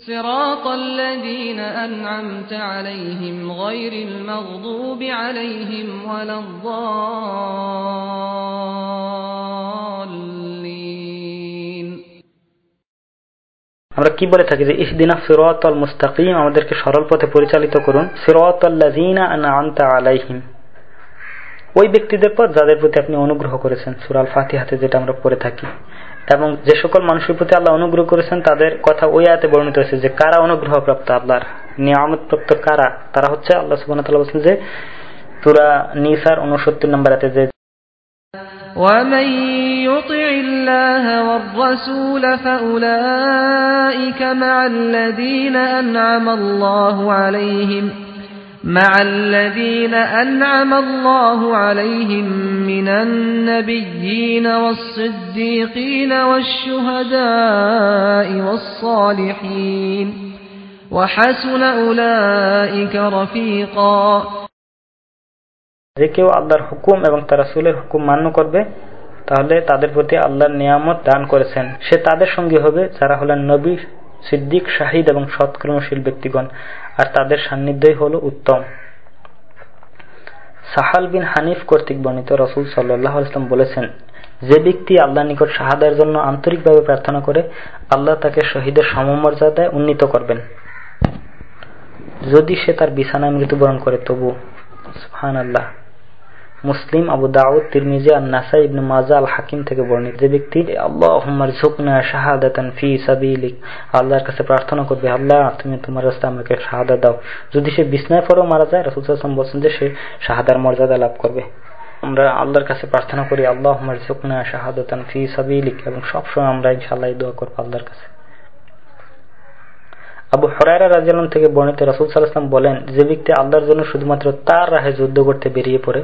صراط الذين أنعمت عليهم غير المغضوب عليهم ولا الضالين আমরা কি বলে থাকি যে ইসদিনা সিরাতাল মুস্তাকিম, আমাদেরকে সরল পথে পরিচালিত করুন। সিরাতাল্লাযিনা আনআমতা আলাইহিম। ওই ব্যক্তিদের পর যাদের প্রতি আপনি অনুগ্রহ করেছেন সুরাল ফাতিহাতে যেটা আমরা পড়ে থাকি। এবং যে সকল মানুষের প্রতি আল্লাহ অনুগ্রহ করেছেন, তাদের কথা ওই আয়াতে বর্ণিত হয়েছে যে কারা অনুগ্রহ প্রাপ্ত আল্লাহর? নিয়ামত প্রাপ্ত কারা? তারা হচ্ছে আল্লাহ সুবান তাল্লাহ বলছেন যে তুরা নিসার উনসত্তর নম্বর আয়াতে যে يطع الله والرسول فأولئك مع الذين أنعم الله عليهم مع الذين أنعم الله عليهم من النبيين والصديقين والشهداء والصالحين وحسن أولئك رفيقا যে কেউ আল্লাহর হুকুম এবং তার রাসূলের হুকুম মান্য করবে তাহলে তাদের প্রতি আল্লাহর নিয়ামত দান করেছেন। সে তাদের সঙ্গে হবে, যারা হলেন নবী, সিদ্দিক, শাহিদ এবং সৎকর্মশীল ব্যক্তিগণ। আর তাদের সান্নিধ্যই হল উত্তম। সাহাল বিন হানিফ কর্তৃক বর্ণিত রসুল সাল্লাহ ইসলাম বলেছেন, যে ব্যক্তি আল্লাহ নিকট শাহাদের জন্য আন্তরিকভাবে প্রার্থনা করে, আল্লাহ তাকে শহীদের সমমর্যাদায় উন্নীত করবেন। যদি সে তার বিছানায় মৃত্যুবরণ করে তবু আল্লাহ মুসলিম, আবু দাউদ, তিরমিজি আর নাসা ইবনে মাজা আল হাকিম থেকে বর্ণিত। যে ব্যক্তি শাহাদাতান ফি সাবিলিক আল্লাহর কাছে প্রার্থনা করবে, আল্লাহ, তুমি তোমার রাস্তায় আমাকে শাহাদা দাও। যদি সে বিছনায় পরেও মারা যায়, রাসূল সাল্লাল্লাহু বলছেন যে সে শাহাদার মর্যাদা লাভ করবে। আমরা আল্লাহর কাছে প্রার্থনা করি আল্লাহ ঝুকনা শাহাদাতান ফি সাবিলিক এবং সবসময় আমরা ইনশাআল্লাহ দোয়া করব আল্লাহর কাছে। আবু হরাইরা রাজিয়াল থেকে বর্ণিত রাসুল সাল্লাহাম বলেন, যে ব্যক্তি আল্লাহর জন্য শুধুমাত্র তার রাহে যুদ্ধ করতে বেরিয়ে পড়ে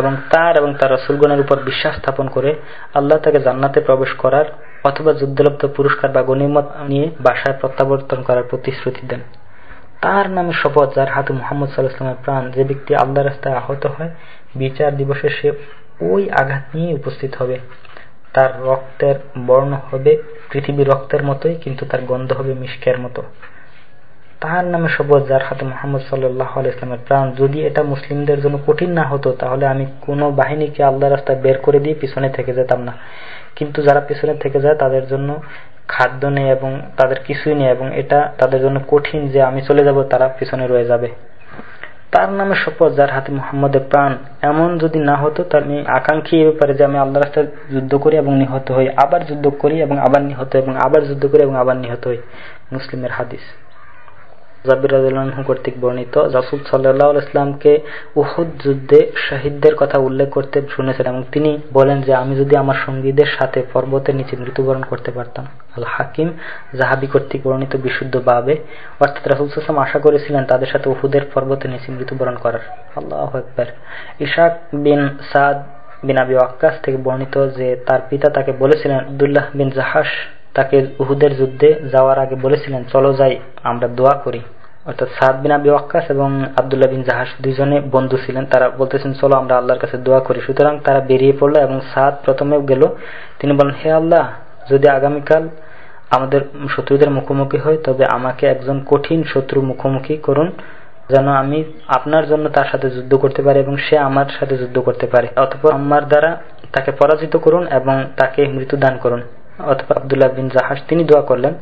এবং তার এবং তার রসুলগণের উপর বিশ্বাস স্থাপন করে আল্লাহ তাকে জান্নাতে প্রবেশ করার অথবা যুদ্ধলব্ধ পুরস্কার বা গণিমত নিয়ে বাসায় প্রত্যাবর্তন করার প্রতিশ্রুতি দেন। তার নামে শপথ যার হাতে মোহাম্মদ সাল্লাহামের প্রাণ, যে ব্যক্তি আল্লাহ রাস্তায় আহত হয়, বিচার দিবসে সে ওই আঘাত নিয়ে উপস্থিত হবে। তার রক্তের বর্ণ হবে পৃথিবীর রক্তের মতোই, কিন্তু তার গন্ধ হবে মিষ্কের মতো। তাহার নামে শপথ যার হাতে মোহাম্মদ সাল্লাহ ইসলামের প্রাণ। যদি এটা মুসলিমদের জন্য কঠিন না হতো, তাহলে আমি কোনো বাহিনীকে আল্লাহ রাস্তায় বের করে দিয়ে পিছনে থেকে যেতাম না। কিন্তু যারা পিছনে থেকে যায়, তাদের জন্য খাদ্য নেই এবং তাদের কিছুই নেই এবং এটা তাদের জন্য কঠিন যে আমি চলে যাব, তারা পিছনে রয়ে যাবে। তার নামে শপথ যার হাতে মোহাম্মদের প্রাণ। এমন যদি না হতো তার আমি আকাঙ্ক্ষী এ ব্যাপারে যে আমি আল্লাহ রাস্তায় যুদ্ধ করি এবং নিহত হই, আবার যুদ্ধ করি এবং আবার নিহত এবং আবার যুদ্ধ করি এবং আবার নিহত হই। মুসলিমের হাদিস। জাবির কর্তৃক বর্ণিত জাসুদ সাল্লাহ ইসলামকে উহুদ যুদ্ধে শহীদদের কথা উল্লেখ করতে শুনেছেন এবং তিনি বলেন যে আমি যদি আমার সঙ্গীদের সাথে পর্বতের নিচে মৃত্যুবরণ করতে পারতাম। আল হাকিম জাহাবি কর্তৃক বর্ণিত বিশুদ্ধ বাবে, অর্থাৎ রাসুল সাল্লাম আশা করেছিলেন তাদের সাথে উহুদের পর্বতের নিচে মৃত্যুবরণ করার। আল্লাহ একবার ইশাক বিন সাদ বিন আবি আক্কাস থেকে বর্ণিত যে তার পিতা তাকে বলেছিলেন, আবদুল্লাহ বিন জাহাস তাকে উহুদের যুদ্ধে যাওয়ার আগে বলেছিলেন, চলো যাই, আমরা দোয়া করি। অর্থাৎ সাদ বিন আবি ওয়াক্কাস এবং আবদুল্লাহ বিন জাহাস দুজনে বন্ধু ছিলেন। তারা বলতেছেন, চলো, আমরা আল্লাহর কাছে দোয়া করি। সুতরাং তারা বেরিয়ে পড়ল এবং সাদ প্রথমে গেল। তিনি বলেন হে আল্লাহ, যদি আগামীকাল আমাদের শত্রুদের মুখোমুখি হয়, তবে আমাকে একজন কঠিন শত্রু মুখোমুখি করুন, যেন আমি আপনার জন্য তার সাথে যুদ্ধ করতে পারি এবং সে আমার সাথে যুদ্ধ করতে পারে। অথবা আমার দ্বারা তাকে পরাজিত করুন এবং তাকে মৃত্যু দান করুন। অথবা আবদুল্লাহ বিন জাহাজ তিনি দোয়া করলেন,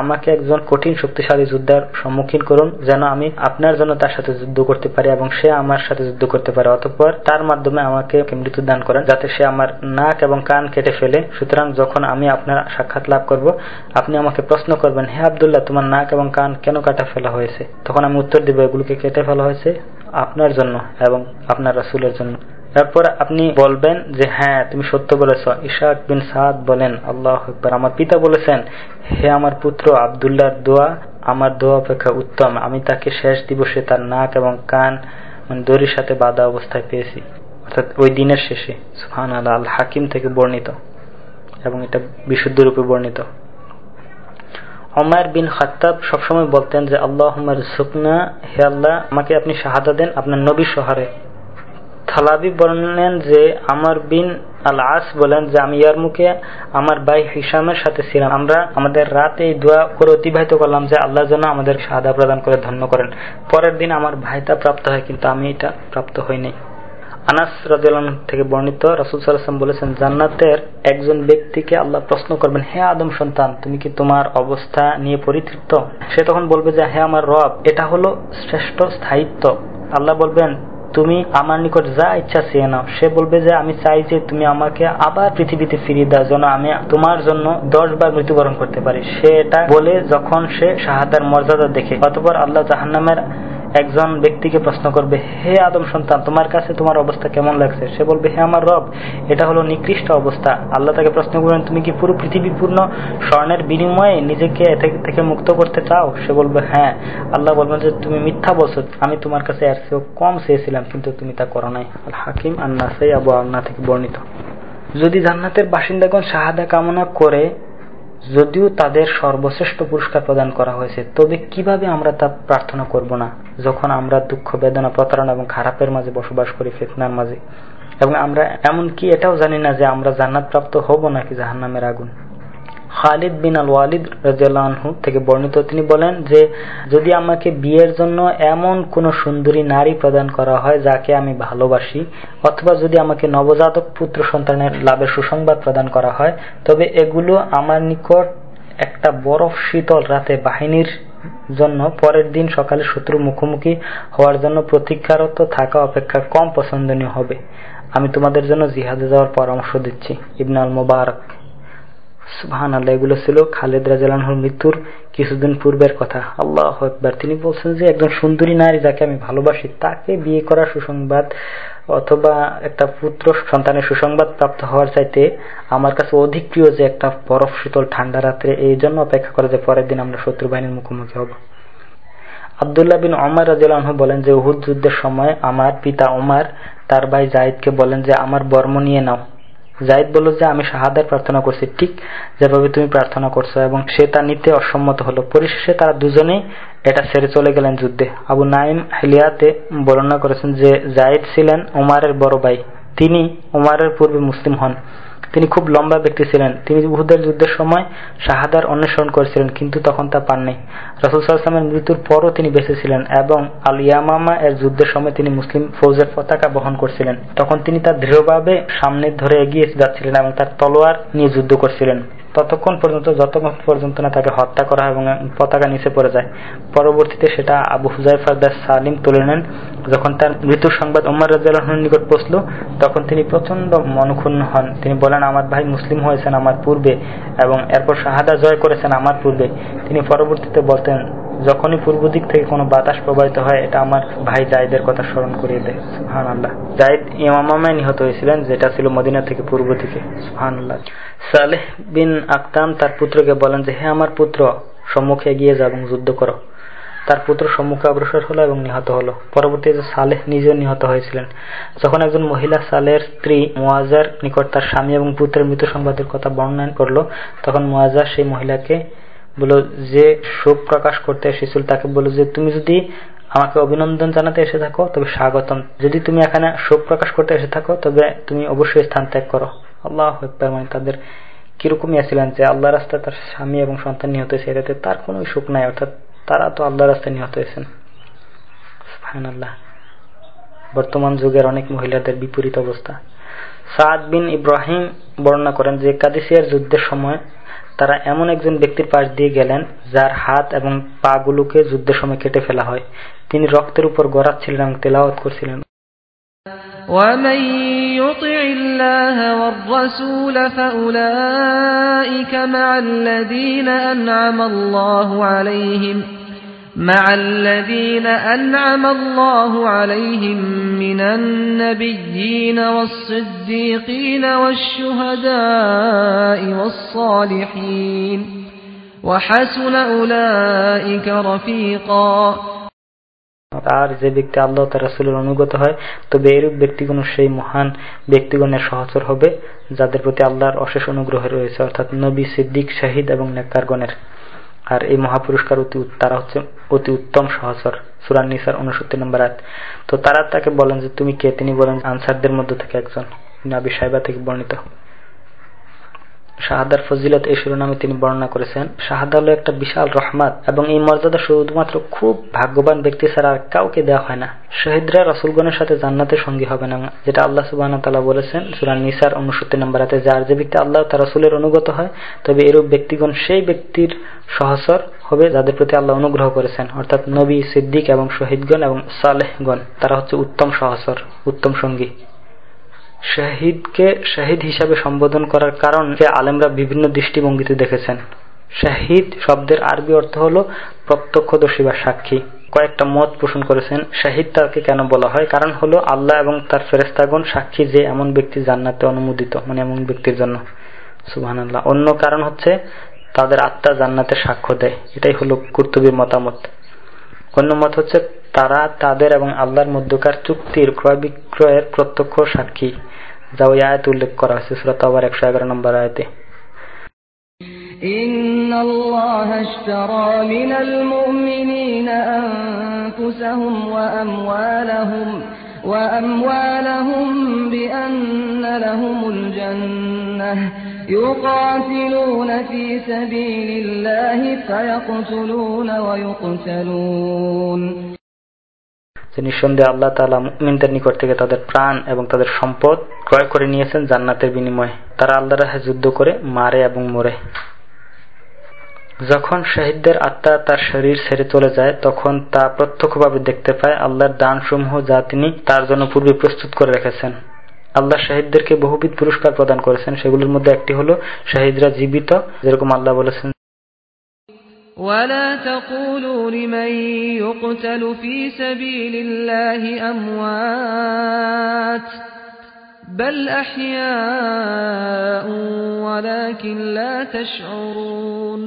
আমাকে একজন কঠিন শক্তিশালী যুদ্ধের সম্মুখীন করুন, যেন আমি আপনার জন্য তার সাথে যুদ্ধ করতে পারি এবং সে আমার সাথে যুদ্ধ করতে পারে। অতঃপর তার মাধ্যমে আমাকে মৃত্যু দান করেন, যাতে সে আমার নাক এবং কান কেটে ফেলে। সুতরাং যখন আমি আপনার সাক্ষাৎ লাভ করব, আপনি আমাকে প্রশ্ন করবেন, হে আবদুল্লাহ, তোমার নাক এবং কান কেন কাটা ফেলা হয়েছে? তখন আমি উত্তর দিব, এগুলোকে কেটে ফেলা হয়েছে আপনার জন্য এবং আপনার রাসুলের জন্য। তারপর আপনি বলবেন যে হ্যাঁ তুমি সত্য বলেছ। ইশাক বিন সাদ বলেন, আল্লাহ একবার আমার পিতা বলেছেন, হে আমার পুত্র আবদুল্লাহর দোয়া, আমার দোয়া অপেক্ষা উত্তম। আমি তাকে শেষ দিবসে তার নাক এবং কান মানে দড়ির সাথে বাধা অবস্থায় পেয়েছি। অর্থাৎ ওই দিনের শেষে সুহান আল হাকিম থেকে বর্ণিত এবং এটা বিশুদ্ধ রূপে বর্ণিত। অমায়ের বিন খাত্তাব সবসময় বলতেন যে আল্লাহ সুকনা হে আল্লাহ, আমাকে আপনি শাহাদা দেন, আপনার নবী শহরে। থালাবি বলেন যে, আমার বিন আল আস বলেন যে, আমি ইয়ার মুখে আমার ভাই হিসামের সাথে ছিলাম। আমরা আমাদের রাত এই দোয়া করে অতিবাহিত করলাম যে, আল্লাহ যেন আমাদের সাদা প্রদান করে, ধন্য করেন। পরের দিন আমার ভাইটা প্রাপ্ত হয়, কিন্তু আমি এটা প্রাপ্ত হইনি আনাস রাজিয়াল থেকে বর্ণিত রাসুল সাল্লাম বলেছেন, জান্নাতের একজন ব্যক্তিকে আল্লাহ প্রশ্ন করবেন, হে আদম সন্তান, তুমি কি তোমার অবস্থা নিয়ে পরিতৃপ্ত? সে তখন বলবে যে হে আমার রব। এটা হলো শ্রেষ্ঠ স্থায়িত্ব। আল্লাহ বলবেন তুমি আমার নিকট যা ইচ্ছা চেয়ে নাও। সে বলবে যে, আমি চাই যে তুমি আমাকে আবার পৃথিবীতে ফিরিয়ে দাও, যেন আমি তোমার জন্য দশ বার মৃত্যুবরণ করতে পারি। সে এটা বলে যখন সে শাহাদার মর্যাদা দেখে, অতপর আল্লাহ জাহান্নামের একজন ব্যক্তিকে প্রশ্ন করবে, হে আদম সন্তান, তোমার কাছে তোমার অবস্থা কেমন লাগছে? সে বলবে, হে আমার রব, এটা হলো নিকৃষ্ট অবস্থা। আল্লাহ তাকে প্রশ্ন করবেন, তুমি কি পুরো পৃথিবী পূর্ণ স্বর্ণের বিনিময়ে নিজেকে থেকে মুক্ত করতে চাও? সে বলবে হ্যাঁ। আল্লাহ বলবেন যে, তুমি মিথ্যা বলছো, আমি তোমার কাছে এর চেয়েও কম চেয়েছিলাম, কিন্তু তুমি তা করো নাই। আল হাকিম আন্না সেই আবু আন্না থেকে বর্ণিত। যদি জান্নাতের বাসিন্দাগণ শাহাদা কামনা করে যদিও তাদের সর্বশ্রেষ্ঠ পুরস্কার প্রদান করা হয়েছে, তবে কীভাবে আমরা তা প্রার্থনা করব না? যখন আমরা দুঃখ, বেদনা, প্রতারণা এবং খারাপের মাঝে বসবাস করি, ফেতনার মাঝে, এবং আমরা এমন কি এটাও জানি না যে আমরা জান্নাত প্রাপ্ত হব নাকি জাহান্নামের আগুন। খালিদ বিন আল ওয়ালিদ রাজু থেকে বর্ণিত, তিনি বলেন যে, যদি আমাকে বিয়ের জন্য এমন কোন সুন্দরী নারী প্রদান করা হয় যাকে আমি ভালোবাসি, অথবা যদি আমাকে নবজাতক পুত্র সন্তানের লাভের সুসংবাদ প্রদান করা হয়, তবে এগুলো আমার নিকট একটা বরফ শীতল রাতে বাহিনীর জন্য পরের দিন সকালে শত্রু মুখোমুখি হওয়ার জন্য প্রতীক্ষারত থাকা অপেক্ষা কম পছন্দনীয় হবে। আমি তোমাদের জন্য জিহাদে যাওয়ার পরামর্শ দিচ্ছি। ইবনাল মোবারক। ছিল মৃত্যুর কিছুদিন পূর্বের কথা। আল্লাহ তিনি বলছেন যে, একজন সুন্দরী নারী যাকে আমি ভালোবাসি, তাকে বিয়ে করার সুসংবাদ অথবা একটা পুত্র সন্তানের সুসংবাদ প্রাপ্ত হওয়ার চাইতে আমার কাছে অধিক প্রিয় যে, একটা বরফ শীতল ঠান্ডা রাত্রে। এই জন্য অপেক্ষা করে যে, পরের দিন আমরা শত্রু বাহিনীর মুখোমুখি হব। আবদুল্লাহ বিন অমর রাজু বলেন যে, উহুদ যুদ্ধের সময় আমার পিতা ওমার তার ভাই জাহিদকে বলেন যে, আমার বর্ম নিয়ে নাও। জাহিদ বলল যে, আমি শাহাদের প্রার্থনা করছি। ঠিক যেভাবে তুমি প্রার্থনা করছ এবং সে তা নিতে অসম্মত হলো। পরিশেষে তারা দুজনেই এটা ছেড়ে চলে গেলেন যুদ্ধে। আবু নাইম হেলিয়াতে বর্ণনা করেছেন যে জাহিদ ছিলেন ওমারের বড় ভাই। তিনি ওমারের পূর্বে মুসলিম হন। তিনি খুব লম্বা ব্যক্তি ছিলেন। তিনি উহুদের যুদ্ধের সময় শাহাদার অন্বেষণ করেছিলেন, কিন্তু তখন তা পাননি। রসুল সাল্লামের মৃত্যুর পরও তিনি বেঁচে ছিলেন এবং আল ইয়ামামা এর যুদ্ধের সময় তিনি মুসলিম ফৌজের পতাকা বহন করছিলেন। তখন তিনি তার দৃঢ়ভাবে সামনে ধরে এগিয়ে যাচ্ছিলেন এবং তার তলোয়ার নিয়ে যুদ্ধ করছিলেন। ততক্ষণ পর্যন্ত, যতক্ষণ পর্যন্ত না তাকে হত্যা করা হয় এবং পতাকা নিচে পড়ে যায়, পরবর্তীতে সেটা আবু হুজাইফার দাস সালিম তুলে নেন। যখন তার মৃত্যুর সংবাদ উম্মার রাজিয়ালহর নিকট পৌঁছল, তখন তিনি প্রচণ্ড মনক্ষুণ্ণ হন। তিনি বলেন, আমার ভাই মুসলিম হয়েছেন আমার পূর্বে এবং এরপর শাহাদা জয় করেছেন আমার পূর্বে। তিনি পরবর্তীতে বলতেন যখনই পূর্ব দিক থেকে কোনো বাতাস প্রবাহিত হয়, এটা আমার ভাই জায়দের কথা স্মরণ করিয়ে দেয়। সুহান আল্লাহ জায়দ ইমামামায় নিহত হয়েছিলেন, যেটা ছিল মদিনা থেকে পূর্ব দিকে। সুহান আল্লাহ সালেহ বিন আক্তাম তার পুত্রকে বলেন যে, হে আমার পুত্র, সম্মুখে এগিয়ে যা এবং যুদ্ধ করো। তার পুত্র সম্মুখে অগ্রসর হলো এবং নিহত হলো। পরবর্তীতে সালেহ নিজেও নিহত হয়েছিলেন। যখন একজন মহিলা সালের স্ত্রী মোয়াজার নিকট তার স্বামী এবং পুত্রের মৃত্যু সংবাদের কথা বর্ণনা করল, তখন মোয়াজার সেই মহিলাকে বলো যে শোক প্রকাশ করতে এসেছিল, তাকে বলো যে তুমি যদি আমাকে অভিনন্দন জানাতে এসে থাকো, তবে স্বাগতম। যদি তুমি এখানে শোক প্রকাশ করতে এসে থাকো, তবে তুমি অবশ্যই স্থান ত্যাগ করো। আল্লাহ একবার মানে তাদের কীরকম ছিলেন যে আল্লাহ রাস্তায় তার স্বামী এবং সন্তান নিহত হয়েছে, এটাতে তার কোনো সুখ নাই, অর্থাৎ তারা তো আল্লাহ রাস্তায় নিহত হয়েছেন। বর্তমান যুগের অনেক মহিলাদের বিপরীত অবস্থা। সাদ বিন ইব্রাহিম বর্ণনা করেন যে কাদিসিয়ার যুদ্ধের সময় তারা এমন একজন ব্যক্তির পাশ দিয়ে গেলেন যার হাত এবং পা গুলোকে যুদ্ধের সময় কেটে ফেলা হয় তিনি রক্তের উপর গড়াচ্ছিলেন এবং তেলাওয়াত করছিলেন ومن يطع الله والرسول فأولئك مع الذين أنعم الله عليهم مع الذين أنعم الله عليهم من النبيين والصديقين والشهداء والصالحين وحسن أولئك رفيقا আর যে ব্যক্তি আল্লাহ তার রাসুলের অনুগত হয় তবে এরূপ ব্যক্তিগণ সেই মহান ব্যক্তিগণের সহচর হবে যাদের প্রতি আল্লাহর অশেষ অনুগ্রহ রয়েছে অর্থাৎ নবী সিদ্দিক শাহিদ এবং নেককারগণের আর এই মহাপুরস্কার অতি তারা হচ্ছে অতি উত্তম সহচর। সুরান নিসার উনসত্তর নম্বর আয়াত। তো তারা তাকে বলেন যে, তুমি কে? তিনি বলেন আনসারদের মধ্যে থেকে একজন। নাবি সাহেবা থেকে বর্ণিত। শাহাদার ফজিলত এই শিরোনামে তিনি বর্ণনা করেছেন। শাহাদা হলো একটা বিশাল রহমাত এবং এই মর্যাদা শুধুমাত্র খুব ভাগ্যবান ব্যক্তি ছাড়া আর কাউকে দেওয়া হয় না। শহীদরা রসুলগণের সাথে জান্নাতের সঙ্গী হবে না, যেটা আল্লাহ সুবাহ তালা বলেছেন সুরান নিসার অনুসত্তর নম্বর হাতে যার যে ব্যক্তি আল্লাহ তার রসুলের অনুগত হয়, তবে এরূপ ব্যক্তিগণ সেই ব্যক্তির সহসর হবে যাদের প্রতি আল্লাহ অনুগ্রহ করেছেন। অর্থাৎ নবী, সিদ্দিক এবং শহীদগণ এবং সালেহগণ, তারা হচ্ছে উত্তম সহসর উত্তম সঙ্গী। শাহিদকে শাহিদ হিসাবে সম্বোধন করার কারণ যে আলেমরা বিভিন্ন দৃষ্টিভঙ্গিতে দেখেছেন। শাহিদ শব্দের আরবি অর্থ হল প্রত্যক্ষদর্শী বা সাক্ষী। কয়েকটা মত পোষণ করেছেন। শাহিদ তাকে কেন বলা হয়? কারণ হলো আল্লাহ এবং তার ফেরেস্তাগণ সাক্ষী যে এমন ব্যক্তি জান্নাতে অনুমোদিত মানে এমন ব্যক্তির জন্য। সুবাহ আল্লাহ অন্য কারণ হচ্ছে তাদের আত্মা জান্নাতে সাক্ষ্য দেয়। এটাই হলো কুর্তুবীর মতামত। অন্য মত হচ্ছে তারা তাদের এবং আল্লাহর মধ্যকার চুক্তির ক্রয় বিক্রয়ের প্রত্যক্ষ সাক্ষী। जाऊयात उल्लेख करा सिफरत तवर एकशे अकरा नंबर आहे ते إن الله اشترى من المؤمنين أنفسهم وأموالهم وأموالهم بأن لهم الجنة. يقاتلون في سبيل الله فيقتلون ويقتلون. যে নিঃসন্দেহে আল্লাহ তালা মুমিনদের নিকট থেকে তাদের প্রাণ এবং তাদের সম্পদ ক্রয় করে নিয়েছেন জান্নাতের বিনিময়ে। তারা আল্লাহ রাহে যুদ্ধ করে মারে এবং মরে। যখন শহীদদের আত্মা তার শরীর ছেড়ে চলে যায়, তখন তা প্রত্যক্ষভাবে দেখতে পায় আল্লাহর দান সমূহ যা তিনি তার জন্য পূর্বে প্রস্তুত করে রেখেছেন। আল্লাহ শহীদদেরকে বহুবিধ পুরস্কার প্রদান করেছেন। সেগুলোর মধ্যে একটি হল, শহীদরা জীবিত, যেরকম আল্লাহ বলেছেন ولا تقولوا لمن يقتل في سبيل الله أموات بل أحياء ولكن لا تشعرون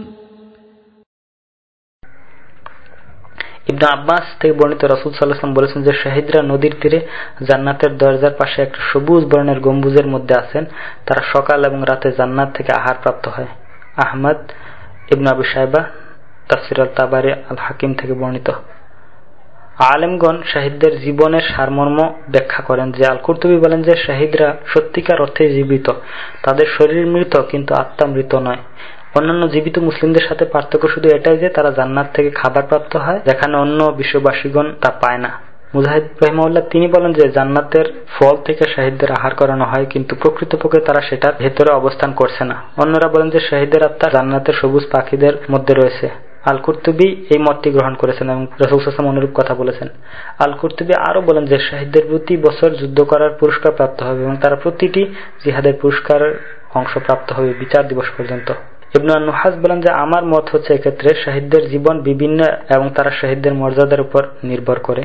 ইবনু আব্বাস থেকে বর্ণিত রসুল সাল্লাহাম বলেছেন যে শাহিদরা নদীর তীরে জান্নাতের দরজার পাশে একটা সবুজ বর্ণের গম্বুজের মধ্যে আছেন তারা সকাল এবং রাতে জান্নাত থেকে আহার প্রাপ্ত হয় আহমদ ইবনু আবু সাহেবা তাফসির আল তাবারি আল হাকিম থেকে বর্ণিত। আলেমগণ শাহিদদের জীবনের সারমর্ম ব্যাখ্যা করেন যে আল কুর্তুবি বলেন যে, শাহিদরা সত্যিকার অর্থে জীবিত। তাদের শরীর মৃত, কিন্তু আত্মা মৃত নয়। অন্যান্য জীবিত মুসলিমদের সাথে পার্থক্য শুধু এটাই যে, তারা জান্নাত থেকে খাবার প্রাপ্ত হয়, যেখানে অন্য বিশ্ববাসীগণ তা পায় না। মুজাহিদ রহিমাউল্লাহ তিনি বলেন যে, জান্নাতের ফল থেকে শাহিদদের আহার করানো হয়, কিন্তু প্রকৃতপক্ষে তারা সেটার ভেতরে অবস্থান করছে না। অন্যরা বলেন যে, শাহিদের আত্মা জান্নাতের সবুজ পাখিদের মধ্যে রয়েছে। আল কুর্তুবি এই মতটি গ্রহণ করেছেন এবং রসুল সাসম অনুরূপ কথা বলেছেন। আল কুর্তুবি আরও বলেন যে শাহিদদের প্রতি বছর যুদ্ধ করার পুরস্কার প্রাপ্ত হবে এবং তারা প্রতিটি জিহাদের পুরস্কার অংশ প্রাপ্ত হবে বিচার দিবস পর্যন্ত। ইবনু বলেন যে, আমার মত হচ্ছে এক্ষেত্রে শাহিদদের জীবন বিভিন্ন এবং তারা শাহিদদের মর্যাদার উপর নির্ভর করে।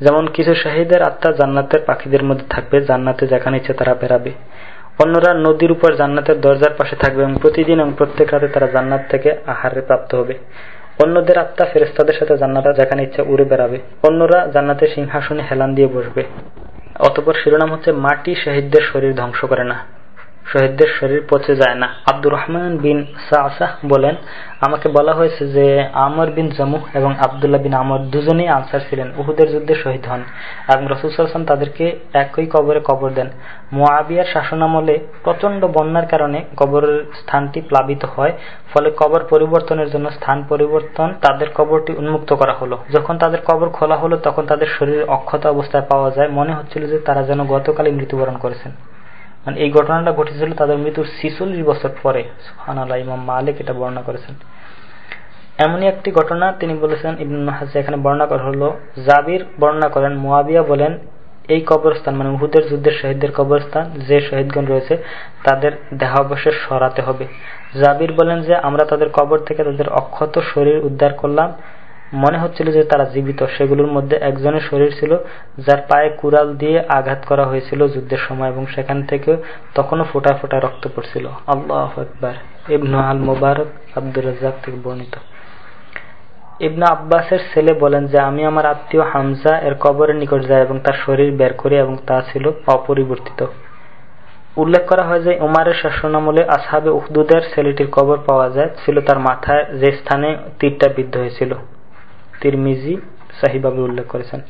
যেমন কিছু শাহিদের আত্মা জান্নাতের পাখিদের মধ্যে থাকবে, জান্নাতে যেখানে ইচ্ছে তারা বেরাবে অন্যরা নদীর উপর জান্নাতের দরজার পাশে থাকবে এবং প্রতিদিন এবং প্রত্যেক রাতে তারা জান্নাত থেকে আহারে প্রাপ্ত হবে। অন্যদের আত্মা ফেরেস্তাদের সাথে জান্নাতা যেখানে ইচ্ছা উড়ে বেড়াবে। অন্যরা জান্নাতের সিংহাসনে হেলান দিয়ে বসবে। অতপর শিরোনাম হচ্ছে, মাটি শহীদদের শরীর ধ্বংস করে না। শহীদদের শরীর পচে যায় না। আব্দুর রহমান বিন সাহসাহ বলেন, আমাকে বলা হয়েছে যে আমর বিন জামু এবং আবদুল্লাহ বিন আমর দুজনেই আনসার ছিলেন, উহুদের যুদ্ধে শহীদ হন এবং রসুল সাল্লাম তাদেরকে একই কবরে কবর দেন। মোয়াবিয়ার শাসনামলে প্রচণ্ড বন্যার কারণে কবরের স্থানটি প্লাবিত হয়, ফলে কবর পরিবর্তনের জন্য স্থান পরিবর্তন তাদের কবরটি উন্মুক্ত করা হলো। যখন তাদের কবর খোলা হলো, তখন তাদের শরীর অক্ষত অবস্থায় পাওয়া যায়। মনে হচ্ছিল যে তারা যেন গতকালই মৃত্যুবরণ করেছেন। মানে এই ঘটনাটা ঘটেছিল তাদের মৃত্যুর ছিচল্লিশ বছর পরে। সুহান আল্লাহ ইমাম মালিক এটা বর্ণনা করেছেন। এমনই একটি ঘটনা তিনি বলেছেন, ইবন হাজা এখানে বর্ণনা করা হলো, জাবির বর্ণনা করেন, মোয়াবিয়া বলেন, এই কবরস্থান মানে উহুদের যুদ্ধের শহীদদের কবরস্থান, যে শহীদগণ রয়েছে, তাদের দেহাবশেষ সরাতে হবে। জাবির বলেন যে, আমরা তাদের কবর থেকে তাদের অক্ষত শরীর উদ্ধার করলাম মনে হচ্ছিল যে তারা জীবিত। সেগুলোর মধ্যে একজনের শরীর ছিল যার পায়ে কুড়াল দিয়ে আঘাত করা হয়েছিল যুদ্ধের সময় এবং সেখান থেকে তখনও ফোটা ফোটা রক্ত পড়ছিল। আল্লাহ একবার ইবনু আল মুবারক আব্দুর রাজাক থেকে বর্ণিত। ইবনা আব্বাসের ছেলে বলেন যে, আমি আমার আত্মীয় হামজা এর কবরের নিকট যাই এবং তার শরীর বের করি এবং তা ছিল অপরিবর্তিত। উল্লেখ করা হয় যে, উমারের শাসনামলে আসহাবে উহদুদের ছেলেটির কবর পাওয়া যায়, ছিল তার মাথায় যে স্থানে তীরটা বিদ্ধ হয়েছিল। তিরমিজি সাহিবাবে উল্লেখ করেছেন।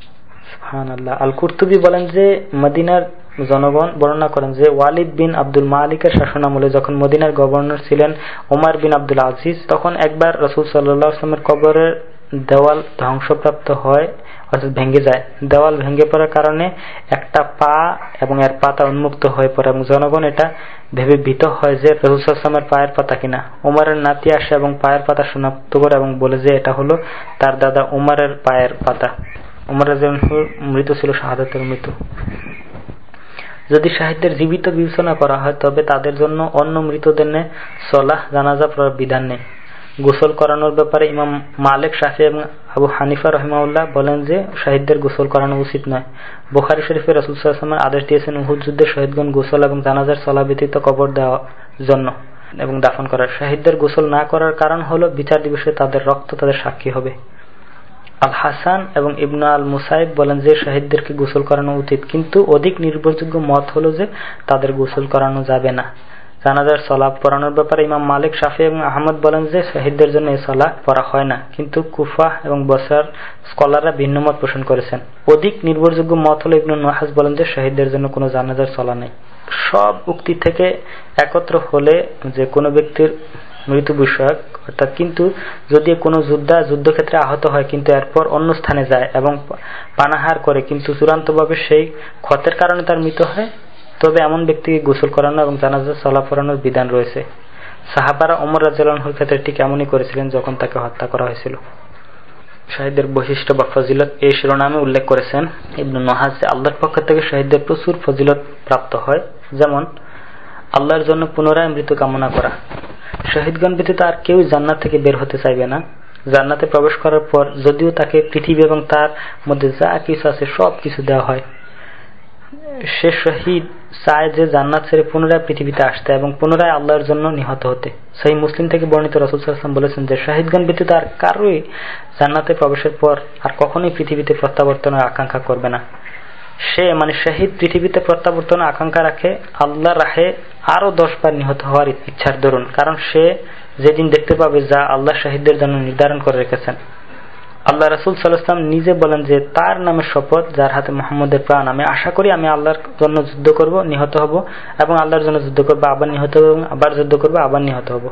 হান আল্লাহ আল কুর্তুবি বলেন যে, মদিনার জনগণ বর্ণনা করেন যে, ওয়ালিদ বিন আব্দুল মালিকের শাসনামলে যখন মদিনার গভর্নর ছিলেন ওমার বিন আব্দুল আজিজ, তখন একবার রসুল সাল্লামের কবরের দেওয়াল ধ্বংসপ্রাপ্ত হয়, অর্থাৎ ভেঙে যায়। দেওয়াল ভেঙে পড়ার কারণে একটা পা এবং এর পাতা উন্মুক্ত হয়ে পড়ে এবং জনগণ এটা ভেবে ভীত হয় যে রহুসামের পায়ের পাতা কিনা। উমারের নাতি আসে এবং পায়ের পাতা শনাক্ত করে এবং বলে যে, এটা হলো তার দাদা উমারের পায়ের পাতা। যেমন মৃত ছিল, শাহাদাতের মৃত্যু। যদি সাহিত্যের জীবিত বিবেচনা করা হয়, তবে তাদের জন্য অন্য মৃতদের সলাহ জানাজা বিধান নেই। গোসল করানোর ব্যাপারে ইমাম মালিক, শাফি এবং আবু হানিফা রহিমাউল্লাহ বলেন যে, শহীদদের গোসল করানো উচিত নয়। বোখারি শরীফের রসুলামের আদেশ দিয়েছেন, উহুদ যুদ্ধে শহীদগণ গোসল এবং জানাজার সলা ব্যতীত কবর দেওয়ার জন্য এবং দাফন করার। শাহিদদের গোসল না করার কারণ হল বিচার দিবসে তাদের রক্ত তাদের সাক্ষী হবে। আল হাসান এবং ইবনা আল মুসাইব বলেন যে, শাহিদদেরকে গোসল করানো উচিত, কিন্তু অধিক নির্ভরযোগ্য মত হলো যে, তাদের গোসল করানো যাবে না। জানাজার সলাপ পড়ানোর ব্যাপারে ইমাম মালিক, শাফি এবং আহমদ বলেন যে, শহীদদের জন্য এই সলা পড়া হয় না। কিন্তু কুফা এবং বসার স্কলাররা ভিন্ন মত পোষণ করেছেন। অধিক নির্ভরযোগ্য মত হল ইবনু নহাজ বলেন যে, শহীদদের জন্য কোনো জানাজার চলা নেই। সব উক্তি থেকে একত্র হলে যে কোনো ব্যক্তির মৃত্যু বিষয়ক, অর্থাৎ কিন্তু যদি কোনো যোদ্ধা যুদ্ধক্ষেত্রে আহত হয়, কিন্তু এরপর অন্য স্থানে যায় এবং পানাহার করে, কিন্তু চূড়ান্তভাবে সেই ক্ষতের কারণে তার মৃত্যু হয় তবে এমন ব্যক্তিকে গোসল করানো এবং জানাজা চলা পড়ানোর বিধান রয়েছে। সাহাবারা ওমর রাজ্লাহুর ক্ষেত্রে ঠিক এমনই করেছিলেন যখন তাকে হত্যা করা হয়েছিল। শাহিদের বৈশিষ্ট্য বা ফজিলত এই শিরোনামে উল্লেখ করেছেন ইবনু নহাজ আল্লাহর পক্ষ থেকে শাহিদদের প্রচুর ফজিলত প্রাপ্ত হয়, যেমন আল্লাহর জন্য পুনরায় মৃত্যু কামনা করা। শহীদগণ ব্যতীত আর কেউ জান্নাত থেকে বের হতে চাইবে না। জান্নাতে প্রবেশ করার পর যদিও তাকে পৃথিবী এবং তার মধ্যে যা কিছু আছে সব কিছু দেওয়া হয়। সে শহীদ চায় যে জান্নাত ছেড়ে পুনরায় পৃথিবীতে আসতে এবং পুনরায় আল্লাহর জন্য নিহত হতে। সেই মুসলিম থেকে বর্ণিত রসুল সাল্লাম বলেছেন যে, শাহিদগণ ব্যতীত আর কারোই জান্নাতে প্রবেশের পর আর কখনোই পৃথিবীতে প্রত্যাবর্তনের আকাঙ্ক্ষা করবে না। সে মানে শহীদ পৃথিবীতে প্রত্যাবর্তন আকাঙ্ক্ষা রাখে আল্লাহ রাহে আরও দশ বার নিহত হওয়ার ইচ্ছার দরুন। কারণ সে যেদিন দেখতে পাবে যা আল্লাহ শাহিদদের জন্য নির্ধারণ করে রেখেছেন। আল্লাহ রসুল সাল্লাম নিজে বলেন যে তার নামে শপথ, যার হাতে মোহাম্মদের প্রাণ, আমি আশা করি আমি আল্লাহর জন্য যুদ্ধ করব, নিহত হব এবং আল্লাহর জন্য যুদ্ধ করব, আবার নিহত হব আবার যুদ্ধ করব, আবার নিহত হব।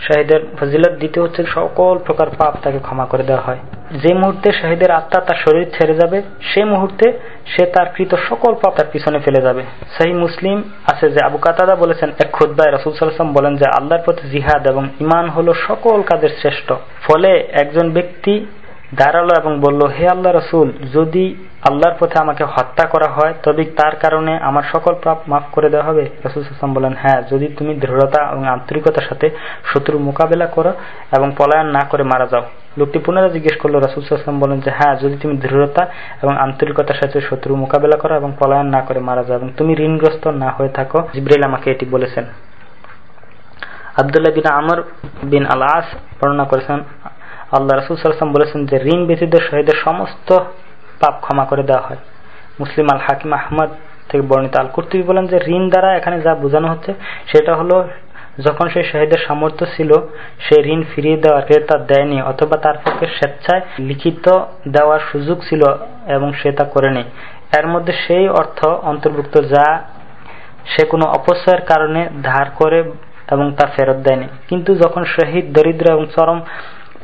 শাহিদের ফজিলত দিতে হচ্ছে সকল প্রকার পাপ তাকে ক্ষমা করে দেওয়া হয়। যে মুহূর্তে শাহিদের আত্মা তার শরীর ছেড়ে যাবে, সে মুহূর্তে সে তার কৃত সকল পাপ তার পিছনে ফেলে যাবে। সেই মুসলিম আছে যে আবু কাতাদা বলেছেন এক খুদ্ায় রসুল সাল্লাম বলেন যে, আল্লাহর প্রতি জিহাদ এবং ইমান হলো সকল কাজের শ্রেষ্ঠ। ফলে একজন ব্যক্তি দাঁড়াল এবং বলল, হে আল্লাহ রসুল, যদি আল্লাহর পথে আমাকে হত্যা করা হয়, তবে তার কারণে আমার সকল পাপ মাফ করে দেওয়া হবে? রসুল হাসান বলেন হ্যাঁ যদি তুমি দৃঢ়তা এবং আন্তরিকতার সাথে শত্রুর মোকাবেলা করো এবং পলায়ন না করে মারা যাও। লোকটি পুনরায় জিজ্ঞেস করল, রাসুল আসলাম বলেন যে হ্যাঁ যদি তুমি দৃঢ়তা এবং আন্তরিকতার সাথে শত্রু মোকাবেলা করো এবং পলায়ন না করে মারা যাও এবং তুমি ঋণগ্রস্ত না হয়ে থাকো, জিব্রাইল আমাকে এটি বলেছেন। আবদুল্লাহ বিন আমর বিন আল আস বর্ণনা করেছেন আল্লাহ রাসুল সাল্লাম বলেছেন যে ঋণ ব্যতীত শহীদের সমস্ত পাপ ক্ষমা করে দেওয়া হয়। মুসলিম আল হাকিম আহমদ থেকে বর্ণিত আল কর্তৃক বলেন যে ঋণ দ্বারা এখানে যা বোঝানো হচ্ছে, সেটা হলো যখন সেই শহীদের সামর্থ্য ছিল, সে ঋণ ফিরিয়ে দেওয়ার তা দেয়নি অথবা তার পক্ষে স্বেচ্ছায় লিখিত দেওয়ার সুযোগ ছিল এবং সে তা করেনি। এর মধ্যে সেই অর্থ অন্তর্ভুক্ত যা সে কোনো অপচয়ের কারণে ধার করে এবং তা ফেরত দেয়নি। কিন্তু যখন শহীদ, দরিদ্র এবং চরম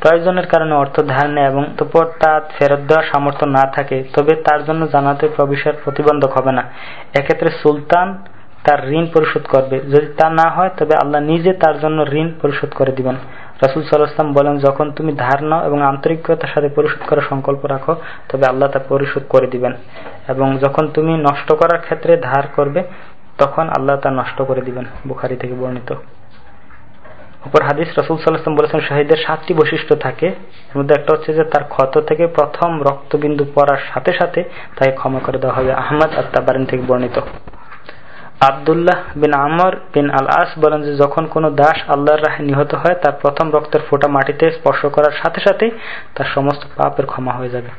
প্রয়োজনের কারণে অর্থ ধার নেয় এবং তপর তা ফেরত দেওয়ার সামর্থ্য না থাকে, তবে তার জন্য জানাতে প্রবেশের প্রতিবন্ধক হবে না। এক্ষেত্রে সুলতান তার ঋণ পরিশোধ করবে। যদি তা না হয়, তবে আল্লাহ নিজে তার জন্য ঋণ পরিশোধ করে দিবেন। রাসুল সাল্লাহাম বলেন, যখন তুমি ধার নাও এবং আন্তরিকতার সাথে পরিশোধ করার সংকল্প রাখো, তবে আল্লাহ তা পরিশোধ করে দিবেন। এবং যখন তুমি নষ্ট করার ক্ষেত্রে ধার করবে, তখন আল্লাহ তা নষ্ট করে দিবেন, বুখারি থেকে বর্ণিত। উপর হাদিস রসুল সাল্লাম বলেছেন, শাহিদের সাতটি বৈশিষ্ট্য থাকে। এর মধ্যে একটা হচ্ছে যে, তার ক্ষত থেকে প্রথম রক্তবিন্দু পড়ার সাথে সাথে তাকে ক্ষমা করে দেওয়া হবে। আহমদ আত্মাবারিন থেকে বর্ণিত। আবদুল্লাহ বিন আমর বিন আল আস বলেন যে, যখন কোনো দাস আল্লাহর রাহে নিহত হয়, তার প্রথম রক্তের ফোটা মাটিতে স্পর্শ করার সাথে সাথেই তার সমস্ত পাপের ক্ষমা হয়ে যাবে।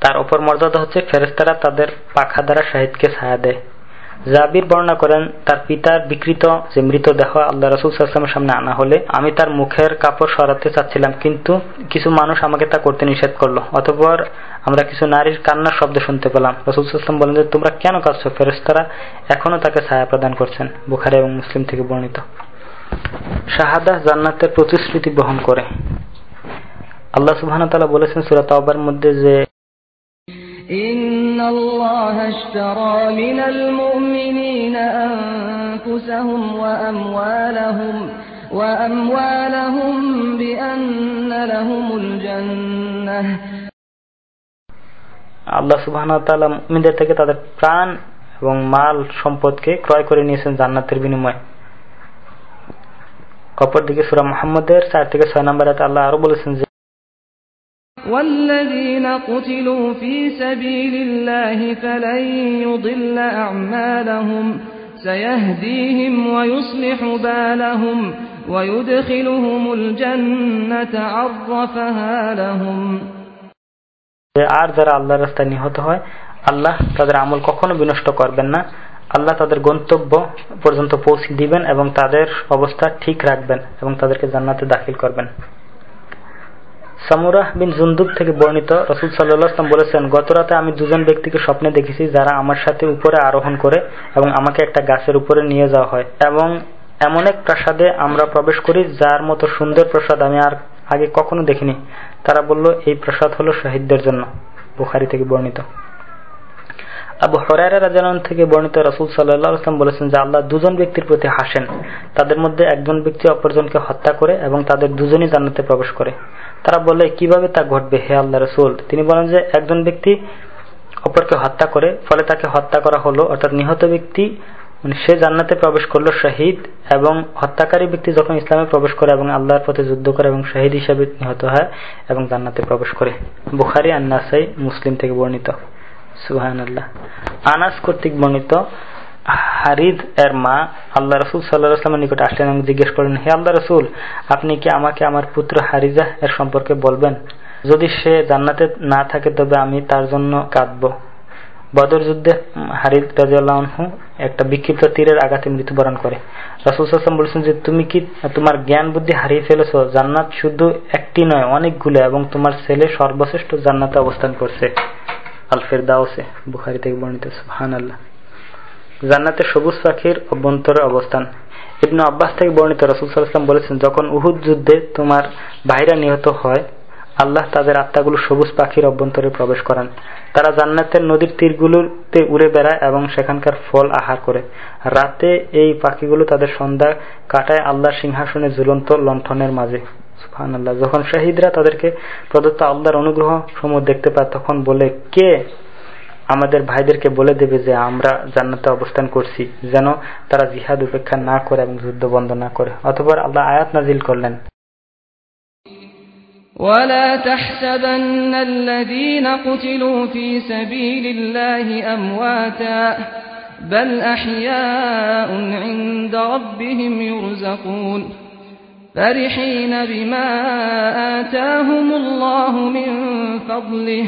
তার ওপর মর্যাদা হচ্ছে ফেরেস্তারা তাদের পাখা দ্বারা শাহিদকে ছায়া দেয়। জাবির বর্ণনা করেন, তার পিতার বিকৃত যে মৃতদেহ আল্লাহ রসুল সাল্লামের সামনে আনা হলে, আমি তার মুখের কাপড় সরাতে চাচ্ছিলাম, কিন্তু কিছু মানুষ আমাকে তা করতে নিষেধ করল। অতপর আমরা কিছু নারীর কান্নার শব্দ শুনতে পেলাম। রসুল সাল্লাম বলেন যে, তোমরা কেন কাঁদছ? ফেরেস্তারা এখনও তাকে ছায়া প্রদান করছেন। বুখারি এবং মুসলিম থেকে বর্ণিত। শাহাদা জান্নাতের প্রতিশ্রুতি বহন করে। আল্লাহ সুবাহ বলেছেন সুরাত মধ্যে যে إن الله اشترى من المؤمنين أنفسهم وأموالهم وأموالهم بأن لهم الجنة আল্লাহ সুবাহ মুমিনদের থেকে তাদের প্রাণ এবং মাল সম্পদকে ক্রয় করে নিয়েছেন জান্নাতের বিনিময়ে অপর দিকে সুরা মোহাম্মদের চার থেকে ছয় নম্বর আল্লাহ আরো বলেছেন যে والذين قتلوا في سبيل الله فلن يضل أعمالهم سيهديهم ويصلح بالهم ويدخلهم الجنة عرفها لهم আর যারা আল্লাহর রাস্তায় নিহত হয় আল্লাহ তাদের আমল কখনো বিনষ্ট করবেন না আল্লাহ তাদের গন্তব্য পর্যন্ত পৌঁছে দিবেন এবং তাদের অবস্থা ঠিক রাখবেন এবং তাদেরকে জান্নাতে দাখিল করবেন সামুরাহ বিন জুন্দুব থেকে বর্ণিত রসুল সাল্লাম বলেছেন গতরাতে আমি দুজন ব্যক্তিকে স্বপ্নে দেখেছি যারা আমার সাথে উপরে আরোহণ করে এবং আমাকে একটা গাছের উপরে নিয়ে যাওয়া হয়। এবং এমন এক প্রাসাদে আমরা প্রবেশ করি, যার মতো সুন্দর প্রসাদ আমি আর আগে কখনো দেখিনি। তারা বলল, এই প্রসাদ হলো শহীদদের জন্য। বুখারি থেকে বর্ণিত। আবু হরাইরা রাজান থেকে বর্ণিত রসুল সাল্লাম বলেছেন যে, আল্লাহ দুজন ব্যক্তির প্রতি হাসেন। তাদের মধ্যে একজন ব্যক্তি অপরজনকে হত্যা করে এবং তাদের দুজনই জান্নাতে প্রবেশ করে। তারা বলে, কীভাবে তা ঘটবে, হে আল্লাহ রসুল? তিনি বলেন যে, একজন ব্যক্তি অপরকে হত্যা করে, ফলে তাকে হত্যা করা হলো। অর্থাৎ নিহত ব্যক্তি মানে সে জান্নাতে প্রবেশ করল শহীদ, এবং হত্যাকারী ব্যক্তি যখন ইসলামে প্রবেশ করে এবং আল্লাহর পথে যুদ্ধ করে এবং শহীদ হিসাবে নিহত হয় এবং জান্নাতে প্রবেশ করে। বুখারি, আন্নাসাই, মুসলিম থেকে বর্ণিত। সুহান আল্লাহ আনাস কর্তৃক বর্ণিত হারিদ এর মা আল্লাহ রসুল সাল্লাহামের নিকট আসলেন এবং জিজ্ঞেস করলেন, হে আল্লাহ রসুল, আপনি কি আমাকে আমার পুত্র হারিজা এর সম্পর্কে বলবেন? যদি সে জান্নাতে না থাকে, তবে আমি তার জন্য কাঁদব। বদর যুদ্ধে হারিদ রাজু একটা বিক্ষিপ্ত তীরের আঘাতে মৃত্যুবরণ করে। রাসুল সাল্লাম বলেছেন যে, তুমি কি তোমার জ্ঞান বুদ্ধি হারিয়ে ফেলেছ? জান্নাত শুধু একটি নয় অনেকগুলো এবং তোমার ছেলে সর্বশ্রেষ্ঠ জান্নাতে অবস্থান করছে। আলফের দাওসে বুখারি থেকে বর্ণিত সুহান আল্লাহ জান্নাতের সবুজ পাখির অভ্যন্তরে অবস্থান। ইবনু আব্বাস থেকে বর্ণিত রসুল বলেছেন, যখন উহুদ যুদ্ধে তোমার ভাইরা নিহত হয়, আল্লাহ তাদের আত্মাগুলো সবুজ পাখির অভ্যন্তরে প্রবেশ করান। তারা জান্নাতের নদীর তীরগুলোতে উড়ে বেড়ায় এবং সেখানকার ফল আহার করে। রাতে এই পাখিগুলো তাদের সন্ধ্যা কাটায় আল্লাহ সিংহাসনে ঝুলন্ত লণ্ঠনের মাঝে। সুফান আল্লাহ যখন শাহিদরা তাদেরকে প্রদত্ত আল্লাহর অনুগ্রহ সমূহ দেখতে পায়, তখন বলে, কে আমাদের ভাইদেরকে বলে দেবে যে আমরা জান্নাতে অবস্থান করছি যেন তারা জিহাদ উপেক্ষা না করে এবং যুদ্ধ বন্ধ না করে অথবা আল্লাহ আয়াত নাজিল করলেন ولا تحسبن الذين قتلوا في سبيل الله أمواتا بل أحياء عند ربهم يرزقون فرحين بما آتاهم الله من فضله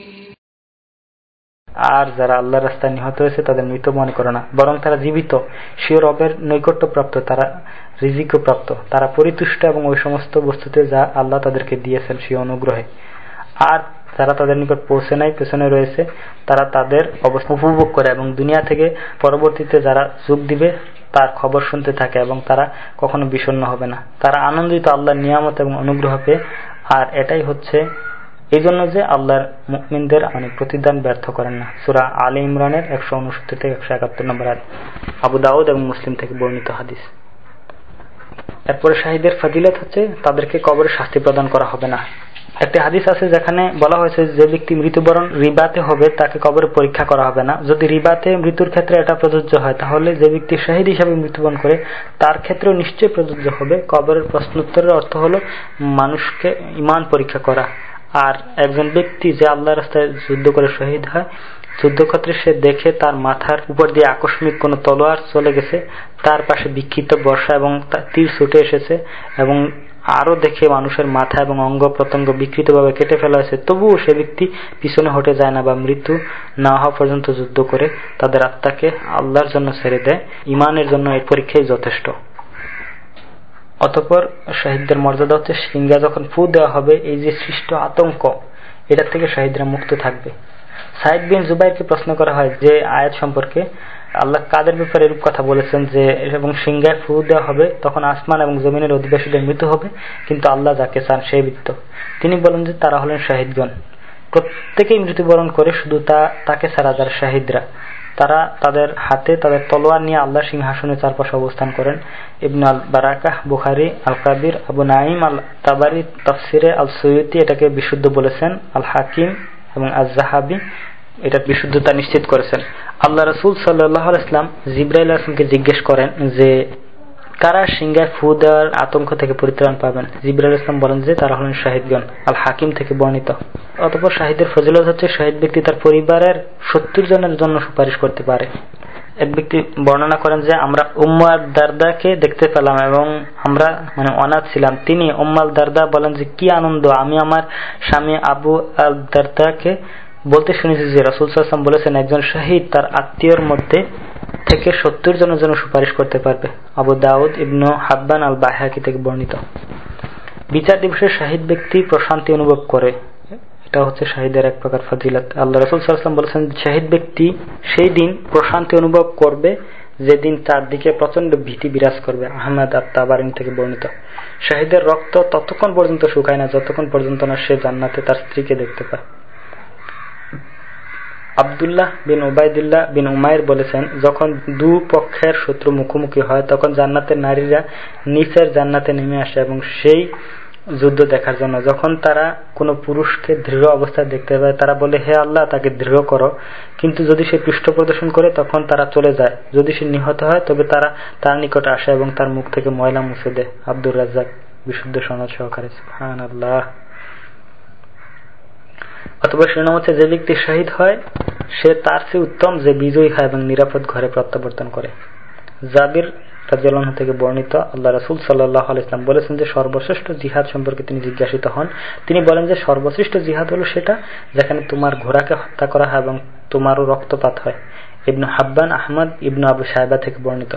আর যারা আল্লাহ রাস্তায় নিহত হয়েছে, তাদের মৃত মনে করে না। বরং তারা জীবিত। সে রবের নৈকট্য প্রাপ্ত তারা রিজিক প্রাপ্ত তারা পরিতুষ্ট এবং ওই সমস্ত বস্তুতে যা আল্লাহ তাদেরকে দিয়েছেন সে অনুগ্রহে। আর যারা তাদের নিকট পৌঁছে নাই, পেছনে রয়েছে, তারা তাদের অবস্থা উপভোগ করে এবং দুনিয়া থেকে পরবর্তীতে যারা যোগ দিবে, তার খবর শুনতে থাকে এবং তারা কখনো বিষণ্ন হবে না। তারা আনন্দিত আল্লাহর নিয়ামত এবং অনুগ্রহ পেয়ে। আর এটাই হচ্ছে এই জন্য যে আল্লাহর মুকমিনদের মানে প্রতিদান ব্যর্থ করেন না। সুরা আলী ইমরানের একশো উনসত্তর থেকে একশো একাত্তর নম্বর আবু দাউদ এবং মুসলিম থেকে বর্ণিত হাদিস। এরপরে শাহিদের ফজিলত হচ্ছে, তাদেরকে কবরে শাস্তি প্রদান করা হবে না। একটি হাদিস আছে যেখানে বলা হয়েছে, যে ব্যক্তি মৃত্যুবরণ রিবাতে হবে, তাকে কবরে পরীক্ষা করা হবে না। যদি রিবাতে মৃত্যুর ক্ষেত্রে এটা প্রযোজ্য হয়, তাহলে যে ব্যক্তি শাহিদ হিসাবে মৃত্যুবরণ করে, তার ক্ষেত্রেও নিশ্চয়ই প্রযোজ্য হবে। কবরের প্রশ্নোত্তরের অর্থ হলো, মানুষকে ইমান পরীক্ষা করা। আর একজন ব্যক্তি যে আল্লাহ রাস্তায় যুদ্ধ করে শহীদ হয় যুদ্ধক্ষেত্রে সে দেখে তার মাথার উপর দিয়ে আকস্মিক কোন তলোয়ার চলে গেছে, তার পাশে বিক্ষিপ্ত বর্ষা এবং তীর ছুটে এসেছে এবং আরও দেখে মানুষের মাথা এবং অঙ্গ প্রত্যঙ্গ বিকৃতভাবে কেটে ফেলা হয়েছে। তবুও সে ব্যক্তি পিছনে হটে যায় না বা মৃত্যু না হওয়া পর্যন্ত যুদ্ধ করে তাদের আত্মাকে আল্লাহর জন্য ছেড়ে দেয় ইমানের জন্য এই পরীক্ষাই যথেষ্ট। অতপর শহীদদের মর্যাদা হচ্ছে সিঙ্গা যখন ফু দেওয়া হবে, এই যে সৃষ্ট আতঙ্ক, এটার থেকে শহীদরা মুক্ত থাকবে। সাইদ বিন জুবাইরকে প্রশ্ন করা হয় যে, আয়াত সম্পর্কে আল্লাহ কাদের ব্যাপারে এরূপ কথা বলেছেন যে, এবং সিংহায় ফু দেওয়া হবে, তখন আসমান এবং জমিনের অধিবাসীদের মৃত হবে, কিন্তু আল্লাহ যাকে চান সে বৃত্ত। তিনি বলেন যে, তারা হলেন শাহিদগণ। প্রত্যেকেই মৃত্যুবরণ করে শুধু তা, তাকে ছাড়া যার শাহিদরা। তারা তাদের হাতে তাদের তলোয়ার নিয়ে আল্লাহ সিংহাসনের চারপাশে অবস্থান করেন। ইবন আল বারাকাহ, বুখারি, আল কাবির আবু নাইম আল তাবারি তফসিরে আল সৈয়দি এটাকে বিশুদ্ধ বলেছেন, আল হাকিম এবং আল জাহাবি এটা বিশুদ্ধতা নিশ্চিত করেছেন। আল্লাহ রসুল সাল্লাহ ইসলাম জিব্রাইল আসলামকে জিজ্ঞেস করেন যে কারা সিংহায় ফু দেওয়ার আতঙ্ক থেকে পরিত্রাণ পাবেন। জিব্রাইল ইসলাম বলেন যে, তারা হলেন শাহিদগণ, আল হাকিম থেকে বর্ণিত। অতপর শাহিদের ফজিলত হচ্ছে, শহীদ ব্যক্তি তার পরিবারের সত্তর জনের জন্য সুপারিশ করতে পারে। এক ব্যক্তি বর্ণনা করেন যে, আমরা উম্মার দারদাকে দেখতে পেলাম এবং আমরা মানে অনাথ ছিলাম। তিনি উম্মাল দারদা বলেন যে, কি আনন্দ, আমি আমার স্বামী আবু আল দারদাকে বলতে শুনেছি যে রসুল সাল্লাম বলেছেন, একজন শহীদ তার আত্মীয়র মধ্যে থেকে সত্তর জনের জন্য সুপারিশ করতে পারবে। আবু দাউদ ইবনু হাব্বান আল বাহাকি থেকে বর্ণিত। বিচার দিবসে শাহিদ ব্যক্তি প্রশান্তি অনুভব করে। এটা হচ্ছে শাহিদের এক প্রকার ফজিলত। আল্লাহ রসুল সাল্লাম বলেছেন, শাহিদ ব্যক্তি সেই দিন প্রশান্তি অনুভব করবে, যেদিন চারদিকে প্রচণ্ড ভীতি বিরাজ করবে। আহমেদ আত্মাবারিন থেকে বর্ণিত। শাহিদের রক্ত ততক্ষণ পর্যন্ত শুকায় না, যতক্ষণ পর্যন্ত না সে জান্নাতে তার স্ত্রীকে দেখতে পায়। আবদুল্লাহ বিন ওবায়দুল্লাহ বিন উমায়ের বলেছেন, যখন দু পক্ষের শত্রু মুখোমুখি হয়, তখন জান্নাতের নারীরা নিচের জান্নাতে নেমে আসে এবং সেই যুদ্ধ দেখার জন্য। যখন তারা কোনো পুরুষকে দৃঢ় অবস্থায় দেখতে পায়, তারা বলে, হে আল্লাহ, তাকে দৃঢ় করো। কিন্তু যদি সে পৃষ্ঠ প্রদর্শন করে, তখন তারা চলে যায়। যদি সে নিহত হয়, তবে তারা তার নিকট আসে এবং তার মুখ থেকে ময়লা মুছে দেয়। আব্দুর রাজ্জাক বিশুদ্ধ সনদ সহকারে। আল্লাহ অথবা হচ্ছে যে ব্যক্তি শহীদ হয়, সে তার চেয়ে উত্তম যে বিজয়ী হয় এবং নিরাপদ ঘরে প্রত্যাবর্তন করে। জাবির থেকে বর্ণিত আল্লাহ রাসুল সাল্লাহ আলাইসলাম বলেছেন যে সর্বশ্রেষ্ঠ জিহাদ সম্পর্কে তিনি জিজ্ঞাসিত হন। তিনি বলেন যে সর্বশ্রেষ্ঠ জিহাদ হলো সেটা যেখানে তোমার ঘোড়াকে হত্যা করা হয় এবং তোমারও রক্তপাত হয়। ইবনু হাব্বান, আহমদ ইবনু আবু সাহেবা থেকে বর্ণিত।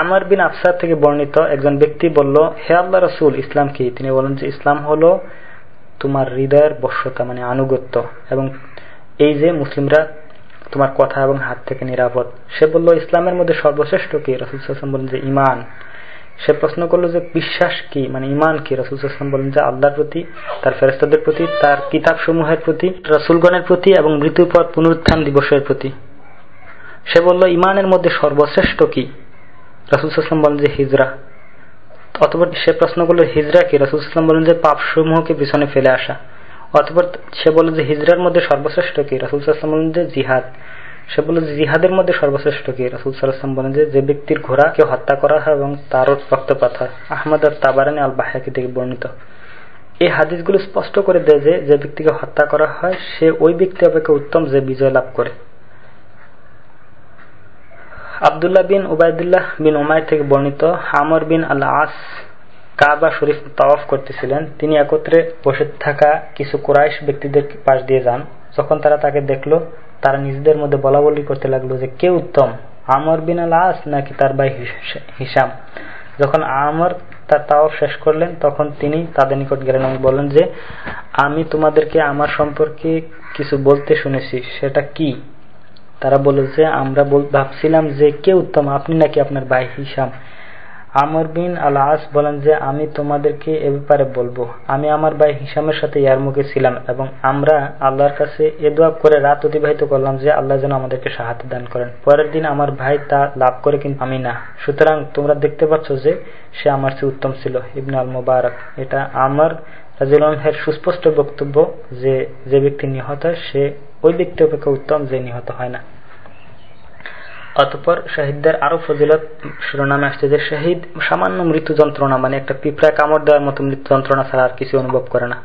আমার বিন আফসার থেকে বর্ণিত একজন ব্যক্তি বলল, হে আল্লাহ রসুল, ইসলাম কি? তিনি বলেন যে ইসলাম হলো তোমার হৃদয়ের বশ্যতা মানে আনুগত্য এবং এই যে মুসলিমরা তোমার কথা এবং হাত থেকে নিরাপদ, সে বলল, ইসলামের মধ্যে সর্বশ্রেষ্ঠ কি? রসুল রসুলাম বলেন যে ইমান সে প্রশ্ন করল যে, বিশ্বাস কি? মানে ইমান কি? রসুল রসুলাম বলেন যে, আল্লাহর প্রতি, তার ফেরস্তাদের প্রতি, তার কিতাব সমূহের প্রতি, রসুলগণের প্রতি এবং মৃত্যুর পর পুনরুত্থান দিবসের প্রতি। সে বলল ইমানের মধ্যে সর্বশ্রেষ্ঠ কি? রসুল রসুলাম বলেন যে, হিজরা। অথবা সে প্রশ্ন কি? রসুলাম বলেন যে পাপ সমূহকে পিছনে ফেলে আসা। অথবা সে বলে যে, হিজরার মধ্যে সর্বশ্রেষ্ঠ কি? রাসুল সাল্লাম বলেন যে, জিহাদ। সে বলে যে, জিহাদের মধ্যে সর্বশ্রেষ্ঠ কি? রাসুল সাল্লাম বলেন যে যে ব্যক্তির ঘোড়াকে হত্যা করা হয় এবং তারও রক্তপাত হয়। আহমদ আর তাবারানি আল বাহাকি থেকে বর্ণিত। এই হাদিসগুলো স্পষ্ট করে দেয় যে যে ব্যক্তিকে হত্যা করা হয়, সে ওই ব্যক্তি অপেক্ষা উত্তম যে বিজয় লাভ করে। আবদুল্লাহ বিন উবায়দুল্লাহ বিন উমায় থেকে বর্ণিত হামর বিন আল্লাহ আস কাবা শরীফ তাওয়াফ করতেছিলেন। তিনি একত্রে বসে থাকা কিছু কোরাইশ ব্যক্তিদের পাশ দিয়ে যান। যখন তারা তাকে দেখল, তারা নিজেদের মধ্যে বলা বলি করতে লাগল যে, কে উত্তম আমর বিন আল আস নাকি তার ভাই হিসাম যখন আমর তার তাওয়াফ শেষ করলেন, তখন তিনি তাদের নিকট গেলেন এবং বললেন যে, আমি তোমাদেরকে আমার সম্পর্কে কিছু বলতে শুনেছি, সেটা কি? তারা বলল যে আমরা ভাবছিলাম যে কে উত্তম, আপনি নাকি আপনার ভাই হিসাম আমর বিন আল আস বলেন যে, আমি তোমাদেরকে এ ব্যাপারে বলব। আমি আমার ভাই হিসামের সাথে ইয়ার মুখে ছিলাম এবং আমরা আল্লাহর কাছে এ দোয়া করে রাত অতিবাহিত করলাম যে, আল্লাহ যেন আমাদেরকে সাহায্য দান করেন। পরের দিন আমার ভাই তা লাভ করে কিন্তু আমি না। সুতরাং তোমরা দেখতে পাচ্ছ যে, সে আমার চেয়ে উত্তম ছিল। ইবন আল মুবারক এটা আমার রাজিউলের সুস্পষ্ট বক্তব্য যে যে ব্যক্তি নিহত হয় সে ওই ব্যক্তি অপেক্ষা উত্তম, যে নিহত হয় না। অতপর শহীদদের আরও ফজিলত শিরোনামে আসছে যে শহীদ সামান্য মৃত্যু যন্ত্রণা মানে একটা পিঁপড়ায় কামড় দেওয়ার মতো মৃত্যু যন্ত্রণা ছাড়া আর কিছু অনুভব করে না।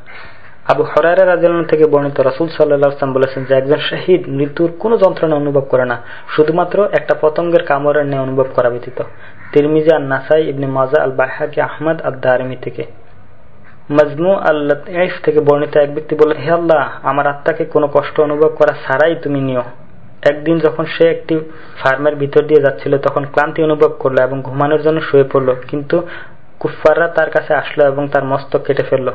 আবু হরারা রাজন থেকে বর্ণিত রাসুল সাল্লাহাম বলেছেন যে একজন শহীদ মৃত্যুর কোনো যন্ত্রণা অনুভব করে না, শুধুমাত্র একটা পতঙ্গের কামড়ের ন্যায় অনুভব করা ব্যতীত। তিরমিজা নাসাই ইবনে মাজা আল বাহাকি আহমদ আদারমি থেকে। মজমু আল্লাহ থেকে বর্ণিত এক ব্যক্তি বলে, হে আল্লাহ, আমার আত্মাকে কোনো কষ্ট অনুভব করা ছাড়াই তুমি নিও। একদিন যখন সে একটি ফার্মের ভিতর দিয়ে যাচ্ছিল, তখন ক্লান্তি অনুভব করল এবং ঘুমানোর জন্য শুয়ে পড়ল। কিন্তু কুফাররা তার কাছে আসলো এবং তার মস্তক কেটে ফেলল।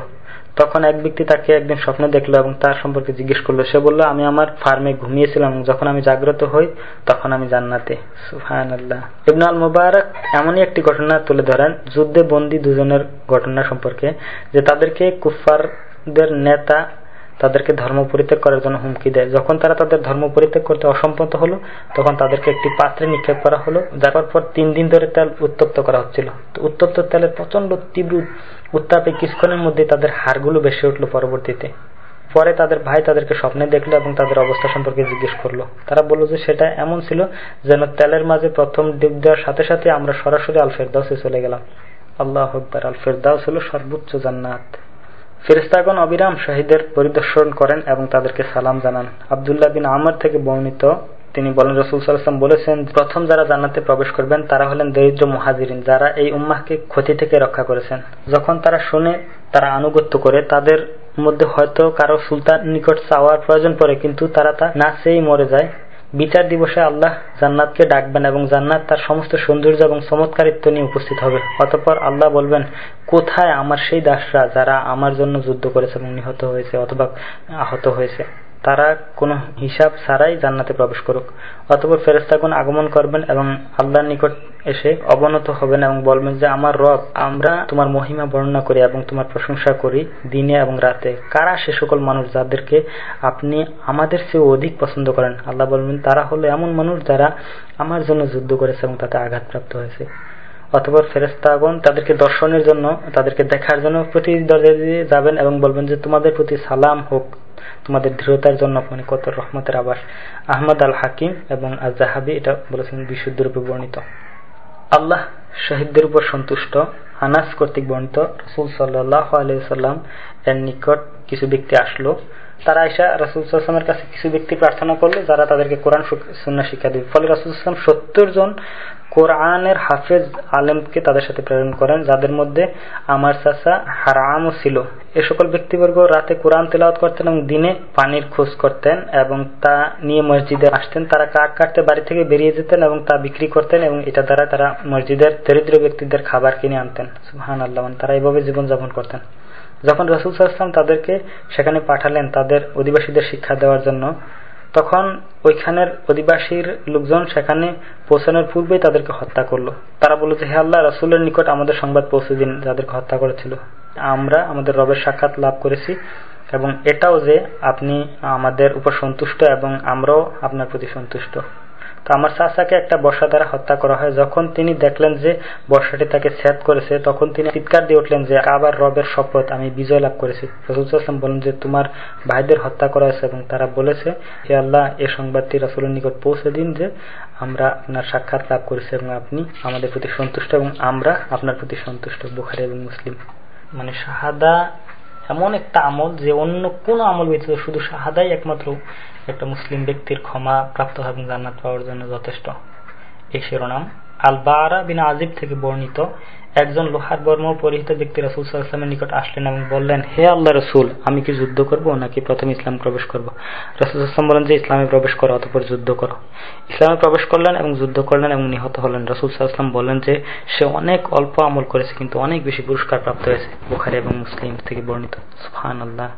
তখন এক ব্যক্তি তাকে একদিন স্বপ্ন দেখল এবং তার সম্পর্কে জিজ্ঞেস করল। সে বলল, আমি আমার ফার্মে ঘুমিয়েছিলাম। যখন আমি জাগ্রত হই, তখন আমি জান্নাতে। ইবনাল মুবারক এমনই একটি ঘটনা তুলে ধরেন, যুদ্ধে বন্দী দুজনের ঘটনা সম্পর্কে, যে তাদেরকে কুফারদের নেতা তাদেরকে ধর্ম পরিত্যাগ করার জন্য হুমকি দেয়। যখন তারা তাদের ধর্ম পরিত্যাগ করতে অসম্পত হলো, তখন তাদেরকে একটি পাত্রে নিক্ষেপ করা হলো। যার পর তিন দিন ধরে তেল উত্তপ্ত করা হচ্ছিল। তো উত্তপ্ত তেলের প্রচণ্ড তীব্র উত্তাপে কিছুক্ষণের মধ্যে তাদের হাড়গুলো বেশি উঠল পরবর্তীতে। পরে তাদের ভাই তাদেরকে স্বপ্নে দেখল এবং তাদের অবস্থা সম্পর্কে জিজ্ঞেস করল। তারা বলল যে সেটা এমন ছিল যেন তেলের মাঝে প্রথম ডিপ দেওয়ার সাথে সাথে আমরা সরাসরি আলফের দাসে চলে গেলাম। আল্লাহ আকবর। দাস হল সর্বোচ্চ জান্নাত। ফেরিস্তাগণ অবিরাম শাহিদের পরিদর্শন করেন এবং তাদেরকে সালাম জানান। আবদুল্লাহ বিন আমর থেকে বর্ণিত তিনি বলেন, রসুল সাল্লাম বলেছেন, প্রথম যারা জান্নাতে প্রবেশ করবেন, তারা হলেন দরিদ্র মহাজিরিন, যারা এই উম্মাহকে ক্ষতি থেকে রক্ষা করেছেন। যখন তারা শুনে, তারা আনুগত্য করে, তাদের মধ্যে হয়তো কারও সুলতান নিকট চাওয়ার প্রয়োজন পড়ে, কিন্তু তারা তা না চেয়েই মরে যায়। বিচার দিবসে আল্লাহ জান্নাতকে ডাকবেন এবং জান্নাত তার সমস্ত সৌন্দর্য এবং চমৎকারিত্ব নিয়ে উপস্থিত হবে। অতঃপর আল্লাহ বলবেন, কোথায় আমার সেই দাসরা যারা আমার জন্য যুদ্ধ করেছে এবং নিহত হয়েছে অথবা আহত হয়েছে? তারা কোনো হিসাব ছাড়াই জান্নাতে প্রবেশ করুক। অতপর ফেরেস্তাগুন আগমন করবেন এবং আল্লাহর নিকট এসে অবনত হবেন এবং বলবেন যে, আমার রব, আমরা তোমার মহিমা বর্ণনা করি এবং তোমার প্রশংসা করি দিনে এবং রাতে। কারা সে সকল মানুষ যাদেরকে আপনি আমাদের চেয়ে অধিক পছন্দ করেন? আল্লাহ বলবেন, তারা হলো এমন মানুষ যারা আমার জন্য যুদ্ধ করেছে এবং তাতে আঘাতপ্রাপ্ত হয়েছে। অথবা ফেরেস্তাগণ তাদেরকে দর্শনের জন্য, তাদেরকে দেখার জন্য প্রতি দরজা দিয়ে যাবেন এবং বলবেন যে, তোমাদের প্রতি সালাম হোক। তোমাদের দৃঢ়তার জন্য মানে কত রহমতের আবাস আহমদ আল হাকিম এবং আজ জাহাবি এটা বলেছেন বিশুদ্ধ রূপে বর্ণিত। আল্লাহ শহীদদের উপর সন্তুষ্ট। আনাস কর্তৃক বর্ণিত রসুল সাল্লাহ আলাইসাল্লাম এর নিকট কিছু ব্যক্তি আসলো। তারা এসা রাসুল সাল্লামের কাছে কিছু ব্যক্তি প্রার্থনা করল, যারা তাদেরকে কোরআন শিক্ষা দেবে। ফলে রাসুল সত্তর জন কোরআনের হাফেজ আলেমকে তাদের সাথে প্রেরণ করেন, যাদের মধ্যে আমার চাষা হারামও ছিল। এ সকল ব্যক্তিবর্গ রাতে কোরআন তেলাওয়াত করতেন এবং দিনে পানির খোঁজ করতেন এবং তা নিয়ে মসজিদে আসতেন। তারা কাক কাটতে বাড়ি থেকে বেরিয়ে যেতেন এবং তা বিক্রি করতেন এবং এটা দ্বারা তারা মসজিদের দরিদ্র ব্যক্তিদের খাবার কিনে আনতেন। সুহান আল্লাহ তারা এইভাবে জীবনযাপন করতেন। যখন রসুল সাল্লাম তাদেরকে সেখানে পাঠালেন, তাদের অধিবাসীদের শিক্ষা দেওয়ার জন্য তখন ওইখানের অধিবাসীর লোকজন সেখানে পৌঁছানোর পূর্বেই তাদেরকে হত্যা করল। তারা বলল যে, হে আল্লাহ, রাসুলের নিকট আমাদের সংবাদ পৌঁছে দিন, যাদেরকে হত্যা করেছিল। আমরা আমাদের রবের সাক্ষাৎ লাভ করেছি এবং এটাও যে আপনি আমাদের উপর সন্তুষ্ট এবং আমরাও আপনার প্রতি সন্তুষ্ট। চাচাকে একটা বর্ষা দ্বারা হত্যা করা হয়। যখন তিনি দেখলেন যে বর্ষাটি তাকে ছেদ করেছে, তখন তিনি চিৎকার দিয়ে উঠলেন যে আবার রবের শপথ, আমি বিজয় লাভ করেছি। রসুলাম বলেন যে, তোমার ভাইদের হত্যা করা হয়েছে এবং তারা বলেছে, হে আল্লাহ, এ সংবাদটি রাসুলের নিকট পৌঁছে দিন যে, আমরা আপনার সাক্ষাৎ লাভ করেছি এবং আপনি আমাদের প্রতি সন্তুষ্ট এবং আমরা আপনার প্রতি সন্তুষ্ট, বুখারি এবং মুসলিম। মানে শাহাদা এমন একটা আমল যে অন্য কোন আমল ব্যতীত শুধু শাহাদাই একমাত্র একটা মুসলিম ব্যক্তির ক্ষমা প্রাপ্ত এবং জান্নাত পাওয়ার জন্য যথেষ্ট। এই শিরোনাম আল বারা বিন আজিব থেকে বর্ণিত একজন লোহার বর্ম পরিহিত ব্যক্তি রসুল সাল্লামের নিকট আসলেন এবং বললেন, হে আল্লাহ রসুল, আমি কি যুদ্ধ করব নাকি প্রথম ইসলাম প্রবেশ করব? রসুল আসলাম বলেন যে, ইসলামে প্রবেশ করো অতপর যুদ্ধ করো। ইসলামে প্রবেশ করলেন এবং যুদ্ধ করলেন এবং নিহত হলেন। রসুল সাল্লাম বললেন যে, সে অনেক অল্প আমল করেছে কিন্তু অনেক বেশি পুরস্কার প্রাপ্ত হয়েছে। বুখারি এবং মুসলিম থেকে বর্ণিত। সুহান আল্লাহ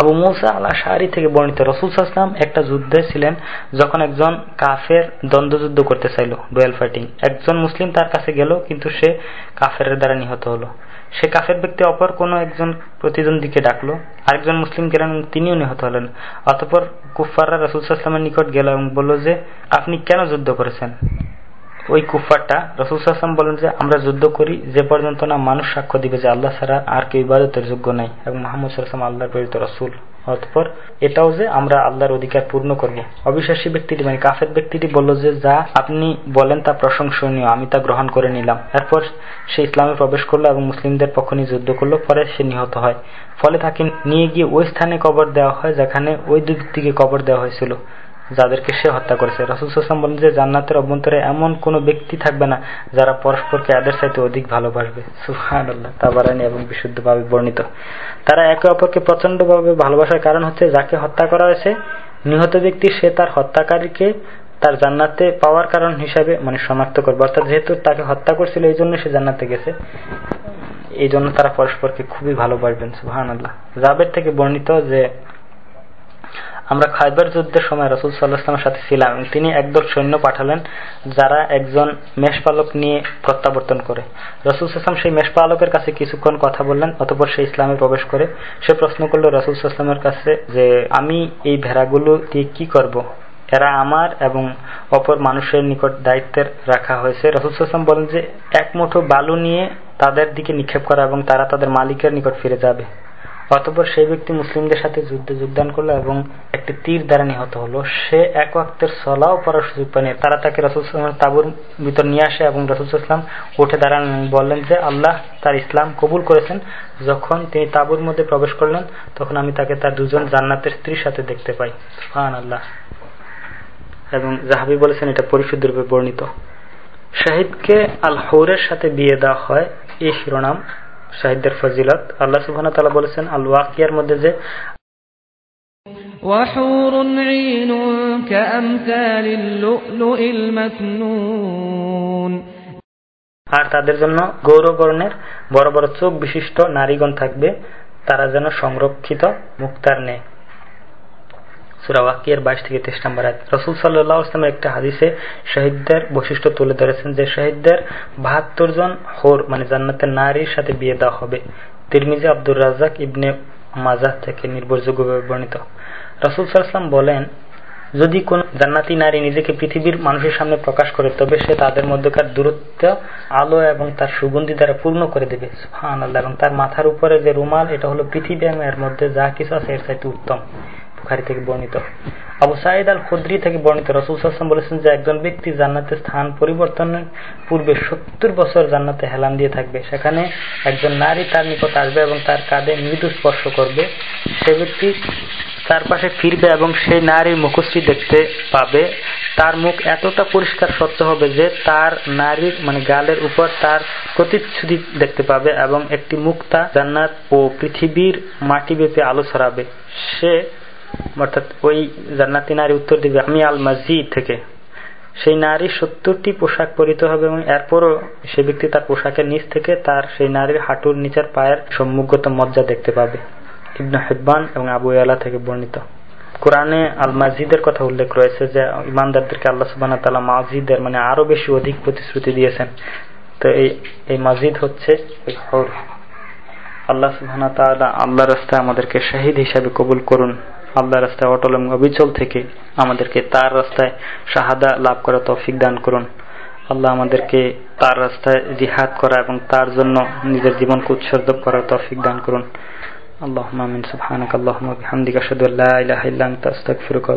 আবু মৌসা আল্লাহ শাহরি থেকে বর্ণিত রসুল সাল্লাম একটা যুদ্ধে ছিলেন যখন একজন কাফের দ্বন্দ্বযুদ্ধ করতে চাইল, ডুয়েল ফাইটিং। একজন মুসলিম তার কাছে গেল, কিন্তু সে কাফের দ্বারা নিহত হলো। সে কাফের ব্যক্তি অপর কোনো একজন প্রতিদ্বন্দ্বীকে ডাকলো, আরেকজন মুসলিম গেলেন তিনিও নিহত হলেন। অতপর কুফাররা রসুল সাল্লামের নিকট গেল এবং বলল যে, আপনি কেন যুদ্ধ করেছেন? ওই কুফারটা রসুল সাল্লাম বলেন যে, আমরা যুদ্ধ করি, যে পর্যন্ত না মানুষ সাক্ষ্য দিবে যে আল্লাহ ছাড়া আর কেউ ইবাদতের যোগ্য নাই। এবং মোহাম্মদ সাল্লাম আল্লাহর প্রেরিত রসুল। অতপর এটাও যে আমরা আল্লাহর অধিকার পূর্ণ করব। অবিশ্বাসী ব্যক্তিটি মানে কাফের ব্যক্তিটি বলল যে, যা আপনি বলেন তা প্রশংসনীয়, আমি তা গ্রহণ করে নিলাম। এরপর সে ইসলামে প্রবেশ করল এবং মুসলিমদের পক্ষ নিয়ে যুদ্ধ করল। পরে সে নিহত হয়। ফলে তাকে নিয়ে গিয়ে ওই স্থানে কবর দেওয়া হয়, যেখানে ওই দুই ব্যক্তিকে কবর দেওয়া হয়েছিল। যাদেরকে সে হত্যা করেছে। রসুল সাল্লাম বলেন যে জান্নাতের অভ্যন্তরে এমন কোন ব্যক্তি থাকবে না যারা পরস্পরকে এদের সাথে অধিক ভালোবাসবে। সুহান আল্লাহ তাবারানি এবং বিশুদ্ধভাবে বর্ণিত। তারা একে অপরকে প্রচন্ডভাবে ভালোবাসার কারণ হচ্ছে যাকে হত্যা করা হয়েছে, নিহত ব্যক্তি সে তার হত্যাকারীকে তার জান্নাতে পাওয়ার কারণ হিসাবে মানে শনাক্ত করবে। অর্থাৎ যেহেতু তাকে হত্যা করছিল, এই জন্য সে জান্নাতে গেছে। এই জন্য তারা পরস্পরকে খুবই ভালোবাসবেন সুহান আল্লাহ জাবের থেকে বর্ণিত যে আমরা খাইবার যুদ্ধের সময় রসুল সাল্লাহামের সাথে ছিলাম। এবং তিনি একদল সৈন্য পাঠালেন, যারা একজন মেষপালক নিয়ে প্রত্যাবর্তন করে। রসুল সাল্লাম সেই মেষপালকের কাছে কিছুক্ষণ কথা বললেন, অতপর সে ইসলামে প্রবেশ করে। সে প্রশ্ন করল, রসুল সাল্লামের কাছে যে আমি এই ভেড়াগুলো দিয়ে কি করব। এরা আমার এবং অপর মানুষের নিকট দায়িত্বের রাখা হয়েছে। রসুল সাল্লাম বলেন যে এক মুঠো বালু নিয়ে তাদের দিকে নিক্ষেপ করা এবং তারা তাদের মালিকের নিকট ফিরে যাবে। অতপর সেই ব্যক্তি মুসলিমদের সাথে যুদ্ধে যোগদান করল এবং একটি তীর দ্বারা নিহত হলো। সে এক ওয়াক্তের সলাও পড়ার সুযোগ পায়নি। তারা তাকে রসুলামের তাবুর ভিতর নিয়ে আসে এবং রসুলাম উঠে দাঁড়ান বললেন যে, আল্লাহ তার ইসলাম কবুল করেছেন। যখন তিনি তাবুর মধ্যে প্রবেশ করলেন, তখন আমি তাকে তার দুজন জান্নাতের স্ত্রীর সাথে দেখতে পাই। ফান আল্লাহ এবং জাহাবি বলেছেন, এটা পরিশুদ্ধ রূপে বর্ণিত। শাহিদকে আল হৌরের সাথে বিয়ে দেওয়া হয়। এই শিরোনাম শাহিদদের ফজিলত আল্লাহ সুবহান তাআলা বলেছেন আল ওয়াকিয়ার মধ্যে যে وحور عين كأمثال اللؤلؤ المكنون আর তাদের জন্য গৌরবর্ণের বড় বড় চোখ বিশিষ্ট নারীগণ থাকবে তারা যেন সংরক্ষিত মুক্তার নেয় বাইশ থেকে তেইশ নম্বর রসুল একটা হাদিসে শহীদদের বৈশিষ্ট্য তুলে ধরেছেন যে শহীদদের বাহাত্তর জন হোর মানে জান্নাতের নারীর সাথে বিয়ে দেওয়া হবে। তিরমিজি আব্দুর ইবনে মাজাহ থেকে নির্ভরযোগ্যভাবে বর্ণিত। রসুল সাল্লাম বলেন, যদি কোন জান্নাতি নারী নিজেকে পৃথিবীর মানুষের সামনে প্রকাশ করে, তবে সে তাদের মধ্যকার দূরত্ব, আলো এবং তার সুগন্ধি দ্বারা পূর্ণ করে দেবে। এবং তার মাথার উপরে যে রুমাল, এটা হলো পৃথিবী এর মধ্যে যা কিছু আছে, এর চাইতে উত্তম। বুখারি থেকে বর্ণিত। আবু সাইদ আল খুদ্রি থেকে বর্ণিত রসুল সাল্লাম বলেছেন যে, একজন ব্যক্তি জান্নাতে স্থান পরিবর্তনের পূর্বে সত্তর বছর জান্নাতে হেলান দিয়ে থাকবে। সেখানে একজন নারী তার নিকট আসবে এবং তার কাঁধে মৃদু স্পর্শ করবে। সে ব্যক্তি তার পাশে ফিরবে এবং সেই নারীর মুখশ্রী দেখতে পাবে। তার মুখ এতটা পরিষ্কার স্বচ্ছ হবে যে, তার নারীর মানে গালের উপর তার প্রতিচ্ছুতি দেখতে পাবে এবং একটি মুক্তা জান্নাত ও পৃথিবীর মাটি বেপে আলো ছড়াবে। সে অর্থাৎ ওই জান্নাতি নারী উত্তর দিবে, আমি আল মসজিদ থেকে। সেই নারী সত্তরটি পোশাক পরিত হবে এবং এরপরও সে ব্যক্তি তার পোশাকের নিচ থেকে তার সেই নারীর হাঁটুর নিচের পায়ের মজ্জা দেখতে পাবে। ইবনা এবং আবু আলা থেকে বর্ণিত। কোরআনে আল কথা উল্লেখ রয়েছে যে, ইমানদারদেরকে আল্লাহ সুবাহ তালা মানে আরও বেশি অধিক প্রতিশ্রুতি দিয়েছেন। তো এই এই মাজিদ হচ্ছে আল্লাহ সুবাহ আল্লাহ রাস্তায় আমাদেরকে শাহিদ হিসাবে কবুল করুন। আল্লাহ রাস্তায় অটল এবং অবিচল থেকে আমাদেরকে তার রাস্তায় শাহাদা লাভ করা তৌফিক দান করুন। আল্লাহ আমাদেরকে তার রাস্তায় জিহাদ করা এবং তার জন্য নিজের জীবনকে উৎসর্গ করার তৌফিক দান করুন। আল্লাহ মামিন আল্লাহ আল্লাহুম্মা বিহামদিকা। আশহাদু আল্লা ইলাহা ইল্লা আনতা। আস্তাগফিরুকা